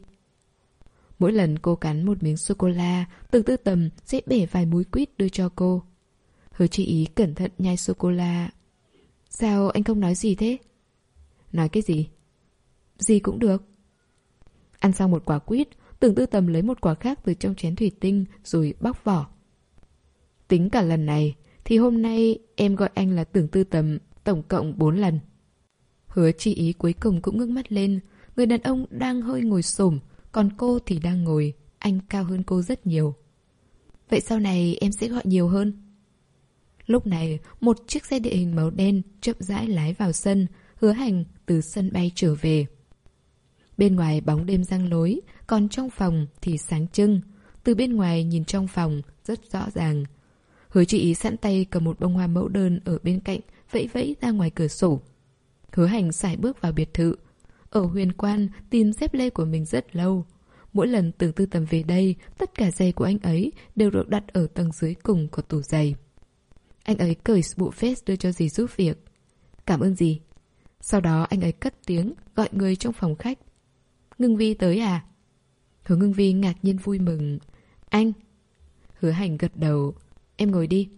Mỗi lần cô cắn một miếng sô-cô-la, từ tư tầm sẽ bể vài múi quýt đưa cho cô. Hứa chị ý cẩn thận nhai sô-cô-la. Sao anh không nói gì thế? Nói cái gì? Gì cũng được. Ăn xong một quả quýt, tưởng tư tầm lấy một quả khác từ trong chén thủy tinh rồi bóc vỏ. Tính cả lần này, thì hôm nay em gọi anh là tưởng tư tầm tổng cộng 4 lần. Hứa chi ý cuối cùng cũng ngước mắt lên, người đàn ông đang hơi ngồi xổm còn cô thì đang ngồi, anh cao hơn cô rất nhiều. Vậy sau này em sẽ gọi nhiều hơn. Lúc này, một chiếc xe địa hình màu đen chậm rãi lái vào sân, hứa hành từ sân bay trở về. Bên ngoài bóng đêm răng lối, còn trong phòng thì sáng trưng. Từ bên ngoài nhìn trong phòng rất rõ ràng. Hứa chị ý sẵn tay cầm một bông hoa mẫu đơn ở bên cạnh, vẫy vẫy ra ngoài cửa sổ. Hứa hành xài bước vào biệt thự, ở huyền quan tìm dép lê của mình rất lâu. Mỗi lần từ tư tầm về đây, tất cả giày của anh ấy đều được đặt ở tầng dưới cùng của tủ giày. Anh ấy cởi bộ vest đưa cho dì giúp việc. Cảm ơn dì. Sau đó anh ấy cất tiếng, gọi người trong phòng khách. Ngưng Vi tới à? Hứa ngưng Vi ngạc nhiên vui mừng. Anh! Hứa hành gật đầu. Em ngồi đi.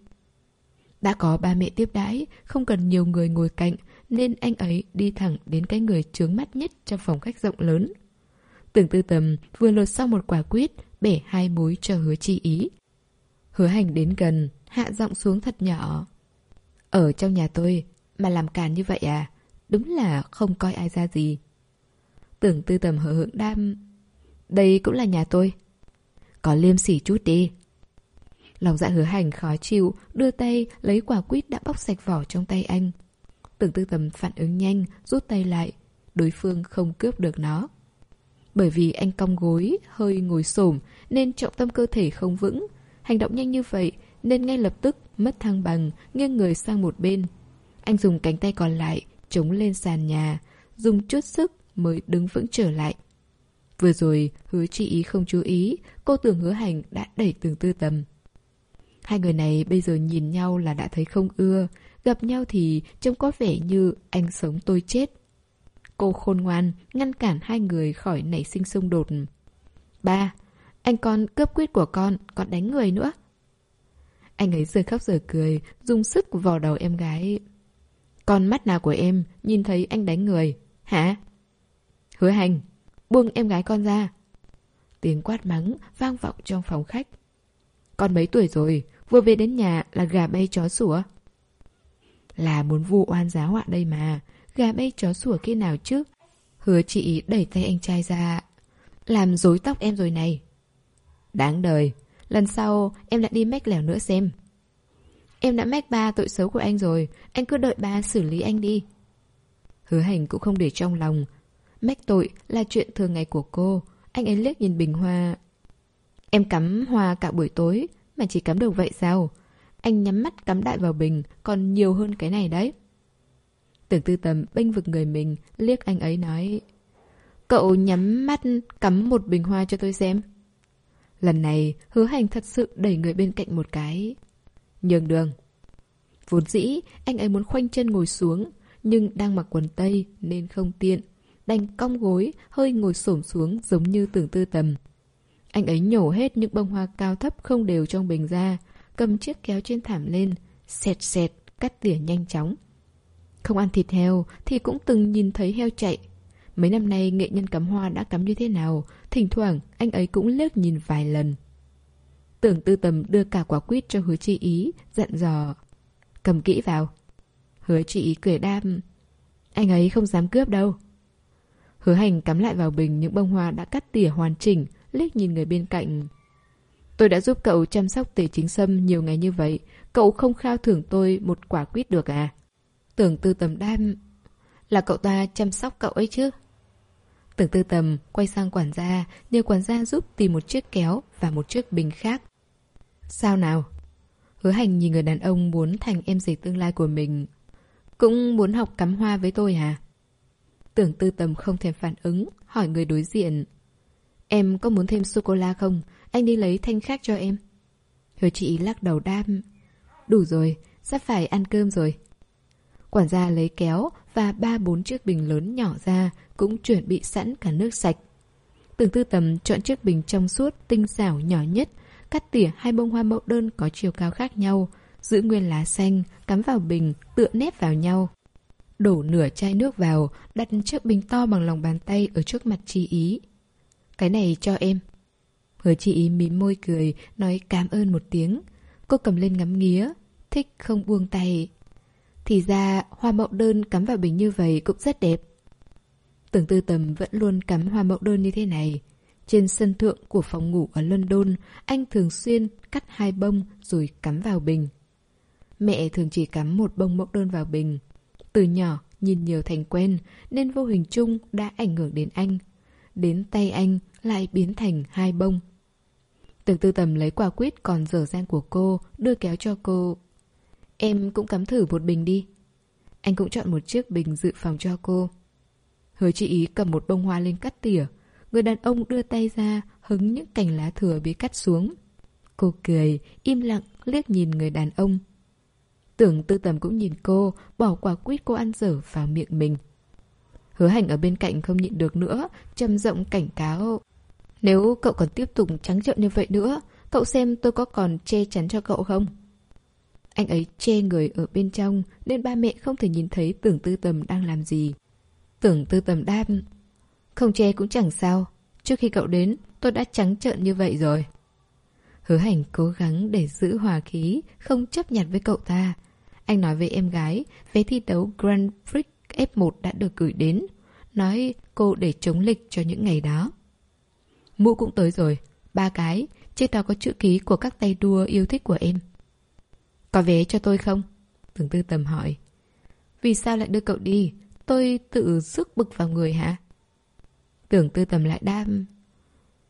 Đã có ba mẹ tiếp đãi, không cần nhiều người ngồi cạnh, nên anh ấy đi thẳng đến cái người trướng mắt nhất trong phòng khách rộng lớn. Tưởng tư tầm vừa lột xong một quả quýt, bể hai múi cho hứa chi ý. Hứa hành đến gần, hạ giọng xuống thật nhỏ. Ở trong nhà tôi, mà làm càn như vậy à? Đúng là không coi ai ra gì. Tưởng tư tầm hở hững đam. Đây cũng là nhà tôi. Có liêm sỉ chút đi. Lòng dạ hứa hành khó chịu, đưa tay lấy quả quýt đã bóc sạch vỏ trong tay anh. Tưởng tư tầm phản ứng nhanh, rút tay lại. Đối phương không cướp được nó. Bởi vì anh cong gối, hơi ngồi xổm nên trọng tâm cơ thể không vững. Hành động nhanh như vậy nên ngay lập tức mất thăng bằng, nghiêng người sang một bên. Anh dùng cánh tay còn lại chống lên sàn nhà, dùng chút sức mới đứng vững trở lại. Vừa rồi, hứa chị ý không chú ý, cô tưởng hứa hành đã đẩy tường tư tầm. Hai người này bây giờ nhìn nhau là đã thấy không ưa, gặp nhau thì trông có vẻ như anh sống tôi chết. Cô khôn ngoan, ngăn cản hai người khỏi nảy sinh xung đột. Ba, anh con cướp quyết của con, còn đánh người nữa. Anh ấy giờ khóc giờ cười, dùng sức vào đầu em gái. Con mắt nào của em nhìn thấy anh đánh người, hả? Hứa hành, buông em gái con ra. Tiếng quát mắng vang vọng trong phòng khách. Con mấy tuổi rồi, vừa về đến nhà là gà bay chó sủa. Là muốn vu oan giáo họa đây mà, gà bay chó sủa kia nào chứ? Hứa chị đẩy tay anh trai ra. Làm rối tóc em rồi này. Đáng đời, lần sau em lại đi mách lẻo nữa xem. Em đã mách ba tội xấu của anh rồi, anh cứ đợi ba xử lý anh đi. Hứa hành cũng không để trong lòng. Mách tội là chuyện thường ngày của cô. Anh ấy liếc nhìn bình hoa. Em cắm hoa cả buổi tối, mà chỉ cắm được vậy sao? Anh nhắm mắt cắm đại vào bình, còn nhiều hơn cái này đấy. Tưởng tư tầm bênh vực người mình, liếc anh ấy nói. Cậu nhắm mắt cắm một bình hoa cho tôi xem. Lần này, hứa hành thật sự đẩy người bên cạnh một cái. Nhường đường. Vốn dĩ, anh ấy muốn khoanh chân ngồi xuống, nhưng đang mặc quần tây nên không tiện. Đành cong gối, hơi ngồi xổm xuống giống như tưởng tư tầm. Anh ấy nhổ hết những bông hoa cao thấp không đều trong bình ra, cầm chiếc kéo trên thảm lên, xẹt xẹt, cắt tỉa nhanh chóng. Không ăn thịt heo thì cũng từng nhìn thấy heo chạy. Mấy năm nay nghệ nhân cắm hoa đã cắm như thế nào, thỉnh thoảng anh ấy cũng liếc nhìn vài lần. Tưởng tư tầm đưa cả quả quýt cho hứa chi ý, dặn dò. Cầm kỹ vào. Hứa chị ý cười đam. Anh ấy không dám cướp đâu. Hứa hành cắm lại vào bình những bông hoa đã cắt tỉa hoàn chỉnh, liếc nhìn người bên cạnh. Tôi đã giúp cậu chăm sóc tề chính sâm nhiều ngày như vậy, cậu không khao thưởng tôi một quả quýt được à? Tưởng tư tầm đam... Là cậu ta chăm sóc cậu ấy chứ? Tưởng tư tầm quay sang quản gia, nhờ quản gia giúp tìm một chiếc kéo và một chiếc bình khác. Sao nào? Hứa hành nhìn người đàn ông muốn thành em dì tương lai của mình. Cũng muốn học cắm hoa với tôi à? Tưởng tư tầm không thèm phản ứng, hỏi người đối diện. Em có muốn thêm sô-cô-la không? Anh đi lấy thanh khác cho em. Hứa chị lắc đầu đam. Đủ rồi, sắp phải ăn cơm rồi. Quản gia lấy kéo và ba bốn chiếc bình lớn nhỏ ra, cũng chuẩn bị sẵn cả nước sạch. Tưởng tư tầm chọn chiếc bình trong suốt, tinh xảo nhỏ nhất, cắt tỉa hai bông hoa mẫu đơn có chiều cao khác nhau, giữ nguyên lá xanh, cắm vào bình, tựa nếp vào nhau. Đổ nửa chai nước vào, đặt chiếc bình to bằng lòng bàn tay ở trước mặt chị ý. Cái này cho em. Hứa chị ý mím môi cười, nói cảm ơn một tiếng. Cô cầm lên ngắm nghía, thích không buông tay. Thì ra, hoa mậu đơn cắm vào bình như vậy cũng rất đẹp. Tưởng tư tầm vẫn luôn cắm hoa mậu đơn như thế này. Trên sân thượng của phòng ngủ ở London, anh thường xuyên cắt hai bông rồi cắm vào bình. Mẹ thường chỉ cắm một bông mậu đơn vào bình. Từ nhỏ, nhìn nhiều thành quen, nên vô hình chung đã ảnh hưởng đến anh. Đến tay anh lại biến thành hai bông. Tưởng tư tầm lấy quả quýt còn dở dang của cô, đưa kéo cho cô. Em cũng cắm thử một bình đi. Anh cũng chọn một chiếc bình dự phòng cho cô. Hứa chị ý cầm một bông hoa lên cắt tỉa. Người đàn ông đưa tay ra, hứng những cành lá thừa bị cắt xuống. Cô cười, im lặng, liếc nhìn người đàn ông. Tưởng tư tầm cũng nhìn cô, bỏ quả quýt cô ăn dở vào miệng mình. Hứa hành ở bên cạnh không nhịn được nữa, trầm rộng cảnh cáo. Nếu cậu còn tiếp tục trắng trợn như vậy nữa, cậu xem tôi có còn che chắn cho cậu không? Anh ấy che người ở bên trong nên ba mẹ không thể nhìn thấy tưởng tư tầm đang làm gì. Tưởng tư tầm đáp Không che cũng chẳng sao. Trước khi cậu đến, tôi đã trắng trợn như vậy rồi. Hứa hành cố gắng để giữ hòa khí, không chấp nhận với cậu ta. Anh nói với em gái, vé thi đấu Grand Prix F1 đã được gửi đến. Nói cô để chống lịch cho những ngày đó. Mũ cũng tới rồi. Ba cái, trên đó có chữ ký của các tay đua yêu thích của em. Có vé cho tôi không? Tưởng tư tầm hỏi. Vì sao lại đưa cậu đi? Tôi tự sức bực vào người hả? Tưởng tư tầm lại đam.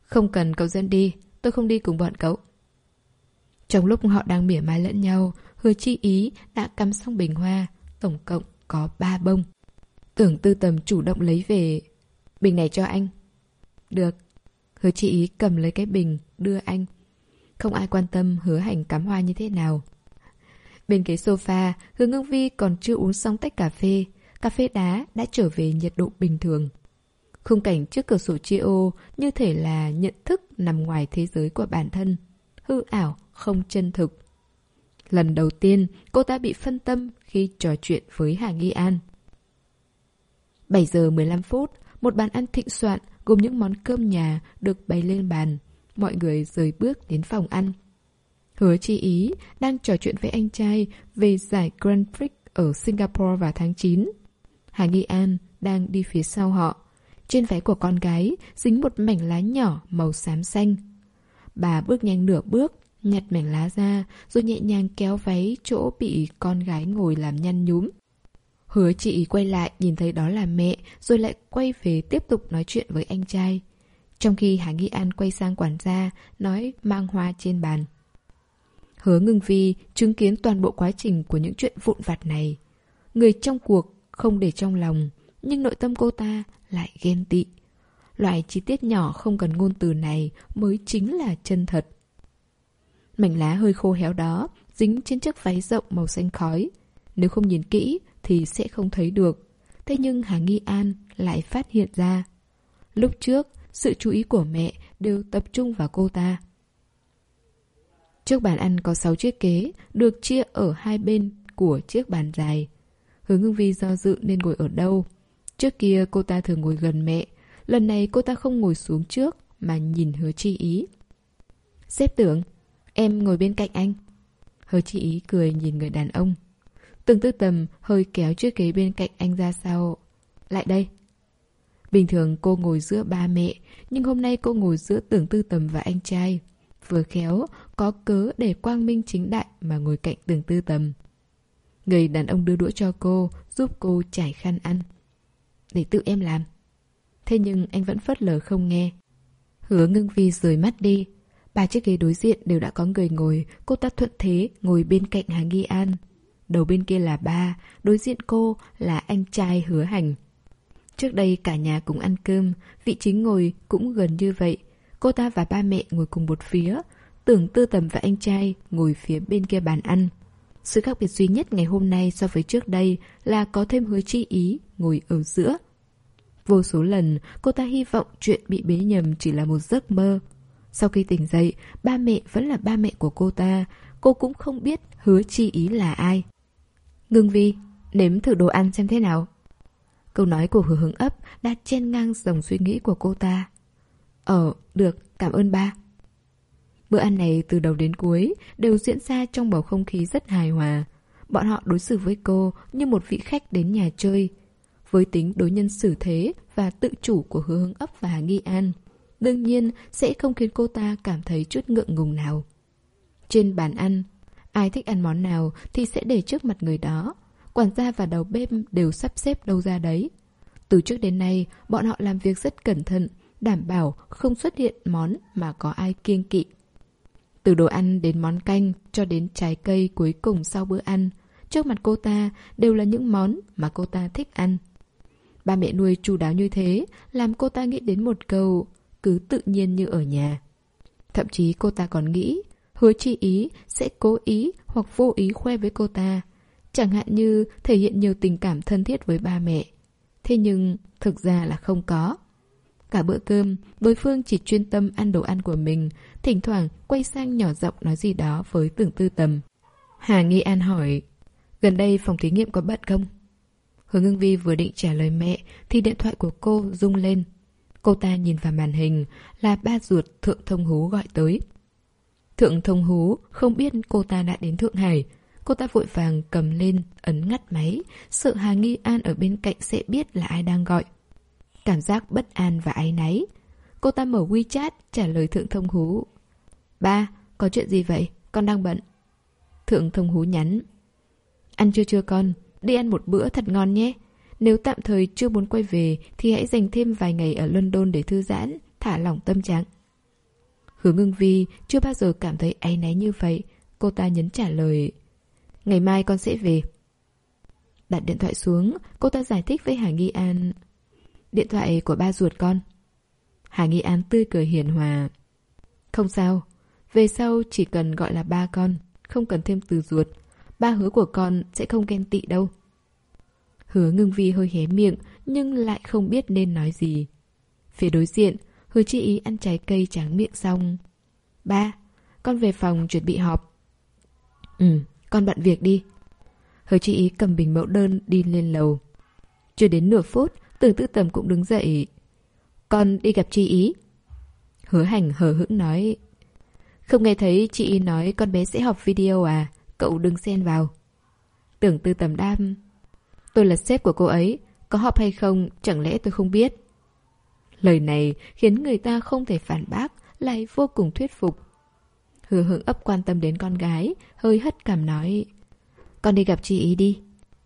Không cần cậu dẫn đi, tôi không đi cùng bọn cậu. Trong lúc họ đang mỉa mai lẫn nhau, hứa chi ý đã cắm xong bình hoa, tổng cộng có ba bông. Tưởng tư tầm chủ động lấy về. Bình này cho anh. Được. Hứa chi ý cầm lấy cái bình, đưa anh. Không ai quan tâm hứa hành cắm hoa như thế nào. Bên ghế sofa, Hứa Ngưng Vi còn chưa uống xong tách cà phê. Cà phê đá đã trở về nhiệt độ bình thường. Khung cảnh trước cửa sổ chia ô như thể là nhận thức nằm ngoài thế giới của bản thân. Hư ảo, không chân thực. Lần đầu tiên, cô ta bị phân tâm khi trò chuyện với Hà Nghi An. 7 giờ 15 phút, một bàn ăn thịnh soạn gồm những món cơm nhà được bày lên bàn. Mọi người rời bước đến phòng ăn. Hứa chi ý đang trò chuyện với anh trai về giải Grand Prix ở Singapore vào tháng 9. Hà Nghi An đang đi phía sau họ. Trên váy của con gái dính một mảnh lá nhỏ màu xám xanh. Bà bước nhanh nửa bước, nhặt mảnh lá ra rồi nhẹ nhàng kéo váy chỗ bị con gái ngồi làm nhăn nhúm. Hứa chị quay lại nhìn thấy đó là mẹ rồi lại quay về tiếp tục nói chuyện với anh trai. Trong khi Hà Nghi An quay sang quản gia nói mang hoa trên bàn. Hứa ngưng vi chứng kiến toàn bộ quá trình của những chuyện vụn vặt này. Người trong cuộc không để trong lòng, nhưng nội tâm cô ta lại ghen tị. Loại chi tiết nhỏ không cần ngôn từ này mới chính là chân thật. Mảnh lá hơi khô héo đó dính trên chiếc váy rộng màu xanh khói. Nếu không nhìn kỹ, thì sẽ không thấy được. Thế nhưng Hà Nghi An lại phát hiện ra. Lúc trước, sự chú ý của mẹ đều tập trung vào cô ta. Trước bàn ăn có 6 chiếc kế, được chia ở hai bên của chiếc bàn dài. Hướng ngưng vi do dự nên ngồi ở đâu. Trước kia cô ta thường ngồi gần mẹ, lần này cô ta không ngồi xuống trước mà nhìn hứa chi ý. Xếp tưởng, em ngồi bên cạnh anh. Hứa chi ý cười nhìn người đàn ông. Từng tư tầm hơi kéo chiếc ghế bên cạnh anh ra sau. Lại đây. Bình thường cô ngồi giữa ba mẹ, nhưng hôm nay cô ngồi giữa tưởng tư tầm và anh trai. Vừa khéo, có cớ để quang minh chính đại mà ngồi cạnh tưởng tư tầm. Người đàn ông đưa đũa cho cô, giúp cô trải khăn ăn. Để tự em làm. Thế nhưng anh vẫn phớt lờ không nghe. Hứa ngưng vi rời mắt đi. Ba chiếc ghế đối diện đều đã có người ngồi, cô ta thuận thế ngồi bên cạnh Hà Nghi An. Đầu bên kia là ba, đối diện cô là anh trai hứa hành. Trước đây cả nhà cùng ăn cơm, vị trí ngồi cũng gần như vậy. Cô ta và ba mẹ ngồi cùng một phía, tưởng tư tầm và anh trai ngồi phía bên kia bàn ăn. Sự khác biệt duy nhất ngày hôm nay so với trước đây là có thêm hứa chi ý ngồi ở giữa. Vô số lần, cô ta hy vọng chuyện bị bế nhầm chỉ là một giấc mơ. Sau khi tỉnh dậy, ba mẹ vẫn là ba mẹ của cô ta, cô cũng không biết hứa chi ý là ai. Ngưng vi, nếm thử đồ ăn xem thế nào. Câu nói của hứa hứng ấp đã chen ngang dòng suy nghĩ của cô ta. Ờ, được, cảm ơn ba. Bữa ăn này từ đầu đến cuối đều diễn ra trong bầu không khí rất hài hòa. Bọn họ đối xử với cô như một vị khách đến nhà chơi. Với tính đối nhân xử thế và tự chủ của hứa hứng ấp và nghi an, đương nhiên sẽ không khiến cô ta cảm thấy chút ngượng ngùng nào. Trên bàn ăn, ai thích ăn món nào thì sẽ để trước mặt người đó. Quản gia và đầu bếp đều sắp xếp đâu ra đấy. Từ trước đến nay, bọn họ làm việc rất cẩn thận, đảm bảo không xuất hiện món mà có ai kiêng kỵ. Từ đồ ăn đến món canh cho đến trái cây cuối cùng sau bữa ăn, trước mặt cô ta đều là những món mà cô ta thích ăn. Ba mẹ nuôi chu đáo như thế làm cô ta nghĩ đến một câu cứ tự nhiên như ở nhà. Thậm chí cô ta còn nghĩ hứa chi ý sẽ cố ý hoặc vô ý khoe với cô ta. Chẳng hạn như thể hiện nhiều tình cảm thân thiết với ba mẹ. Thế nhưng thực ra là không có. Cả bữa cơm, đối phương chỉ chuyên tâm ăn đồ ăn của mình, thỉnh thoảng quay sang nhỏ giọng nói gì đó với tưởng tư tầm. Hà Nghi An hỏi, gần đây phòng thí nghiệm có bận không? Hứa ngưng vi vừa định trả lời mẹ thì điện thoại của cô rung lên. Cô ta nhìn vào màn hình là ba ruột Thượng Thông Hú gọi tới. Thượng Thông Hú không biết cô ta đã đến Thượng Hải. Cô ta vội vàng cầm lên, ấn ngắt máy, sợ Hà Nghi An ở bên cạnh sẽ biết là ai đang gọi. Cảm giác bất an và áy náy. Cô ta mở WeChat trả lời Thượng Thông Hú. Ba, có chuyện gì vậy? Con đang bận. Thượng Thông Hú nhắn. Ăn chưa chưa con? Đi ăn một bữa thật ngon nhé. Nếu tạm thời chưa muốn quay về thì hãy dành thêm vài ngày ở London để thư giãn, thả lỏng tâm trạng. Hứa ngưng vi chưa bao giờ cảm thấy áy náy như vậy. Cô ta nhấn trả lời. Ngày mai con sẽ về. Đặt điện thoại xuống, cô ta giải thích với Hà Nghi An. Điện thoại của ba ruột con. Hà Nghi An tươi cười hiền hòa. Không sao, về sau chỉ cần gọi là ba con, không cần thêm từ ruột. Ba hứa của con sẽ không ghen tị đâu. Hứa ngưng vi hơi hé miệng, nhưng lại không biết nên nói gì. Phía đối diện, hứa chi ý ăn trái cây tráng miệng xong. Ba, con về phòng chuẩn bị họp. Ừ, con bận việc đi. Hứa chi ý cầm bình mẫu đơn đi lên lầu. Chưa đến nửa phút, tưởng tư tầm cũng đứng dậy. Con đi gặp chi ý. Hứa hành hờ hững nói. Không nghe thấy chị ý nói con bé sẽ học video à, cậu đừng xen vào. Tưởng tư tầm đam. Tôi là sếp của cô ấy, có họp hay không chẳng lẽ tôi không biết. Lời này khiến người ta không thể phản bác, lại vô cùng thuyết phục. Hứa hưởng ấp quan tâm đến con gái, hơi hất cảm nói. Con đi gặp chị ý đi.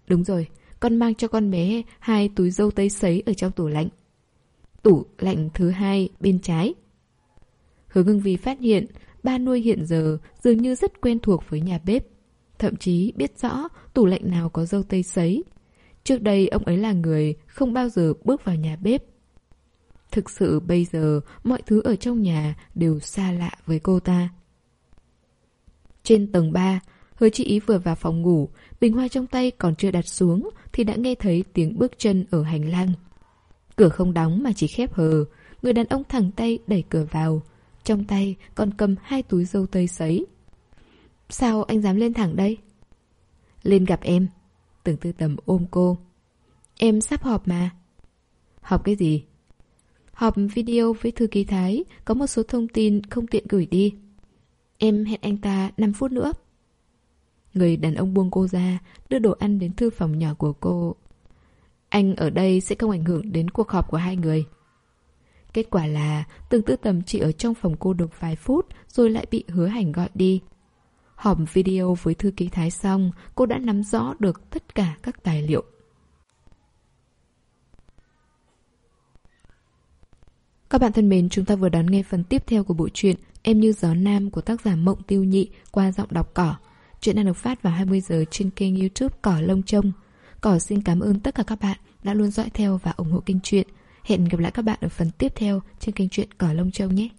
Đúng rồi, con mang cho con bé hai túi dâu tây sấy ở trong tủ lạnh. Tủ lạnh thứ hai bên trái. Hứa ngưng vi phát hiện ba nuôi hiện giờ dường như rất quen thuộc với nhà bếp. Thậm chí biết rõ tủ lạnh nào có dâu tây sấy. Trước đây ông ấy là người không bao giờ bước vào nhà bếp. Thực sự bây giờ mọi thứ ở trong nhà đều xa lạ với cô ta. Trên tầng 3, Hứa chị ý vừa vào phòng ngủ, bình hoa trong tay còn chưa đặt xuống thì đã nghe thấy tiếng bước chân ở hành lang. Cửa không đóng mà chỉ khép hờ, người đàn ông thẳng tay đẩy cửa vào. Trong tay còn cầm hai túi dâu tây sấy. Sao anh dám lên thẳng đây? Lên gặp em. Tưởng tư tầm ôm cô. Em sắp họp mà. Họp cái gì? Họp video với thư ký Thái, có một số thông tin không tiện gửi đi. Em hẹn anh ta 5 phút nữa. Người đàn ông buông cô ra, đưa đồ ăn đến thư phòng nhỏ của cô. Anh ở đây sẽ không ảnh hưởng đến cuộc họp của hai người. Kết quả là từng tư tầm chỉ ở trong phòng cô được vài phút rồi lại bị hứa hành gọi đi. Họp video với thư ký Thái xong, cô đã nắm rõ được tất cả các tài liệu. Các bạn thân mến, chúng ta vừa đón nghe phần tiếp theo của bộ truyện Em như gió nam của tác giả Mộng Tiêu Nhị qua giọng đọc cỏ. Chuyện đang được phát vào 20 giờ trên kênh youtube Cỏ Lông Trông. Cỏ xin cảm ơn tất cả các bạn đã luôn dõi theo và ủng hộ kênh truyện. Hẹn gặp lại các bạn ở phần tiếp theo trên kênh truyện Cỏ Lông Trông nhé.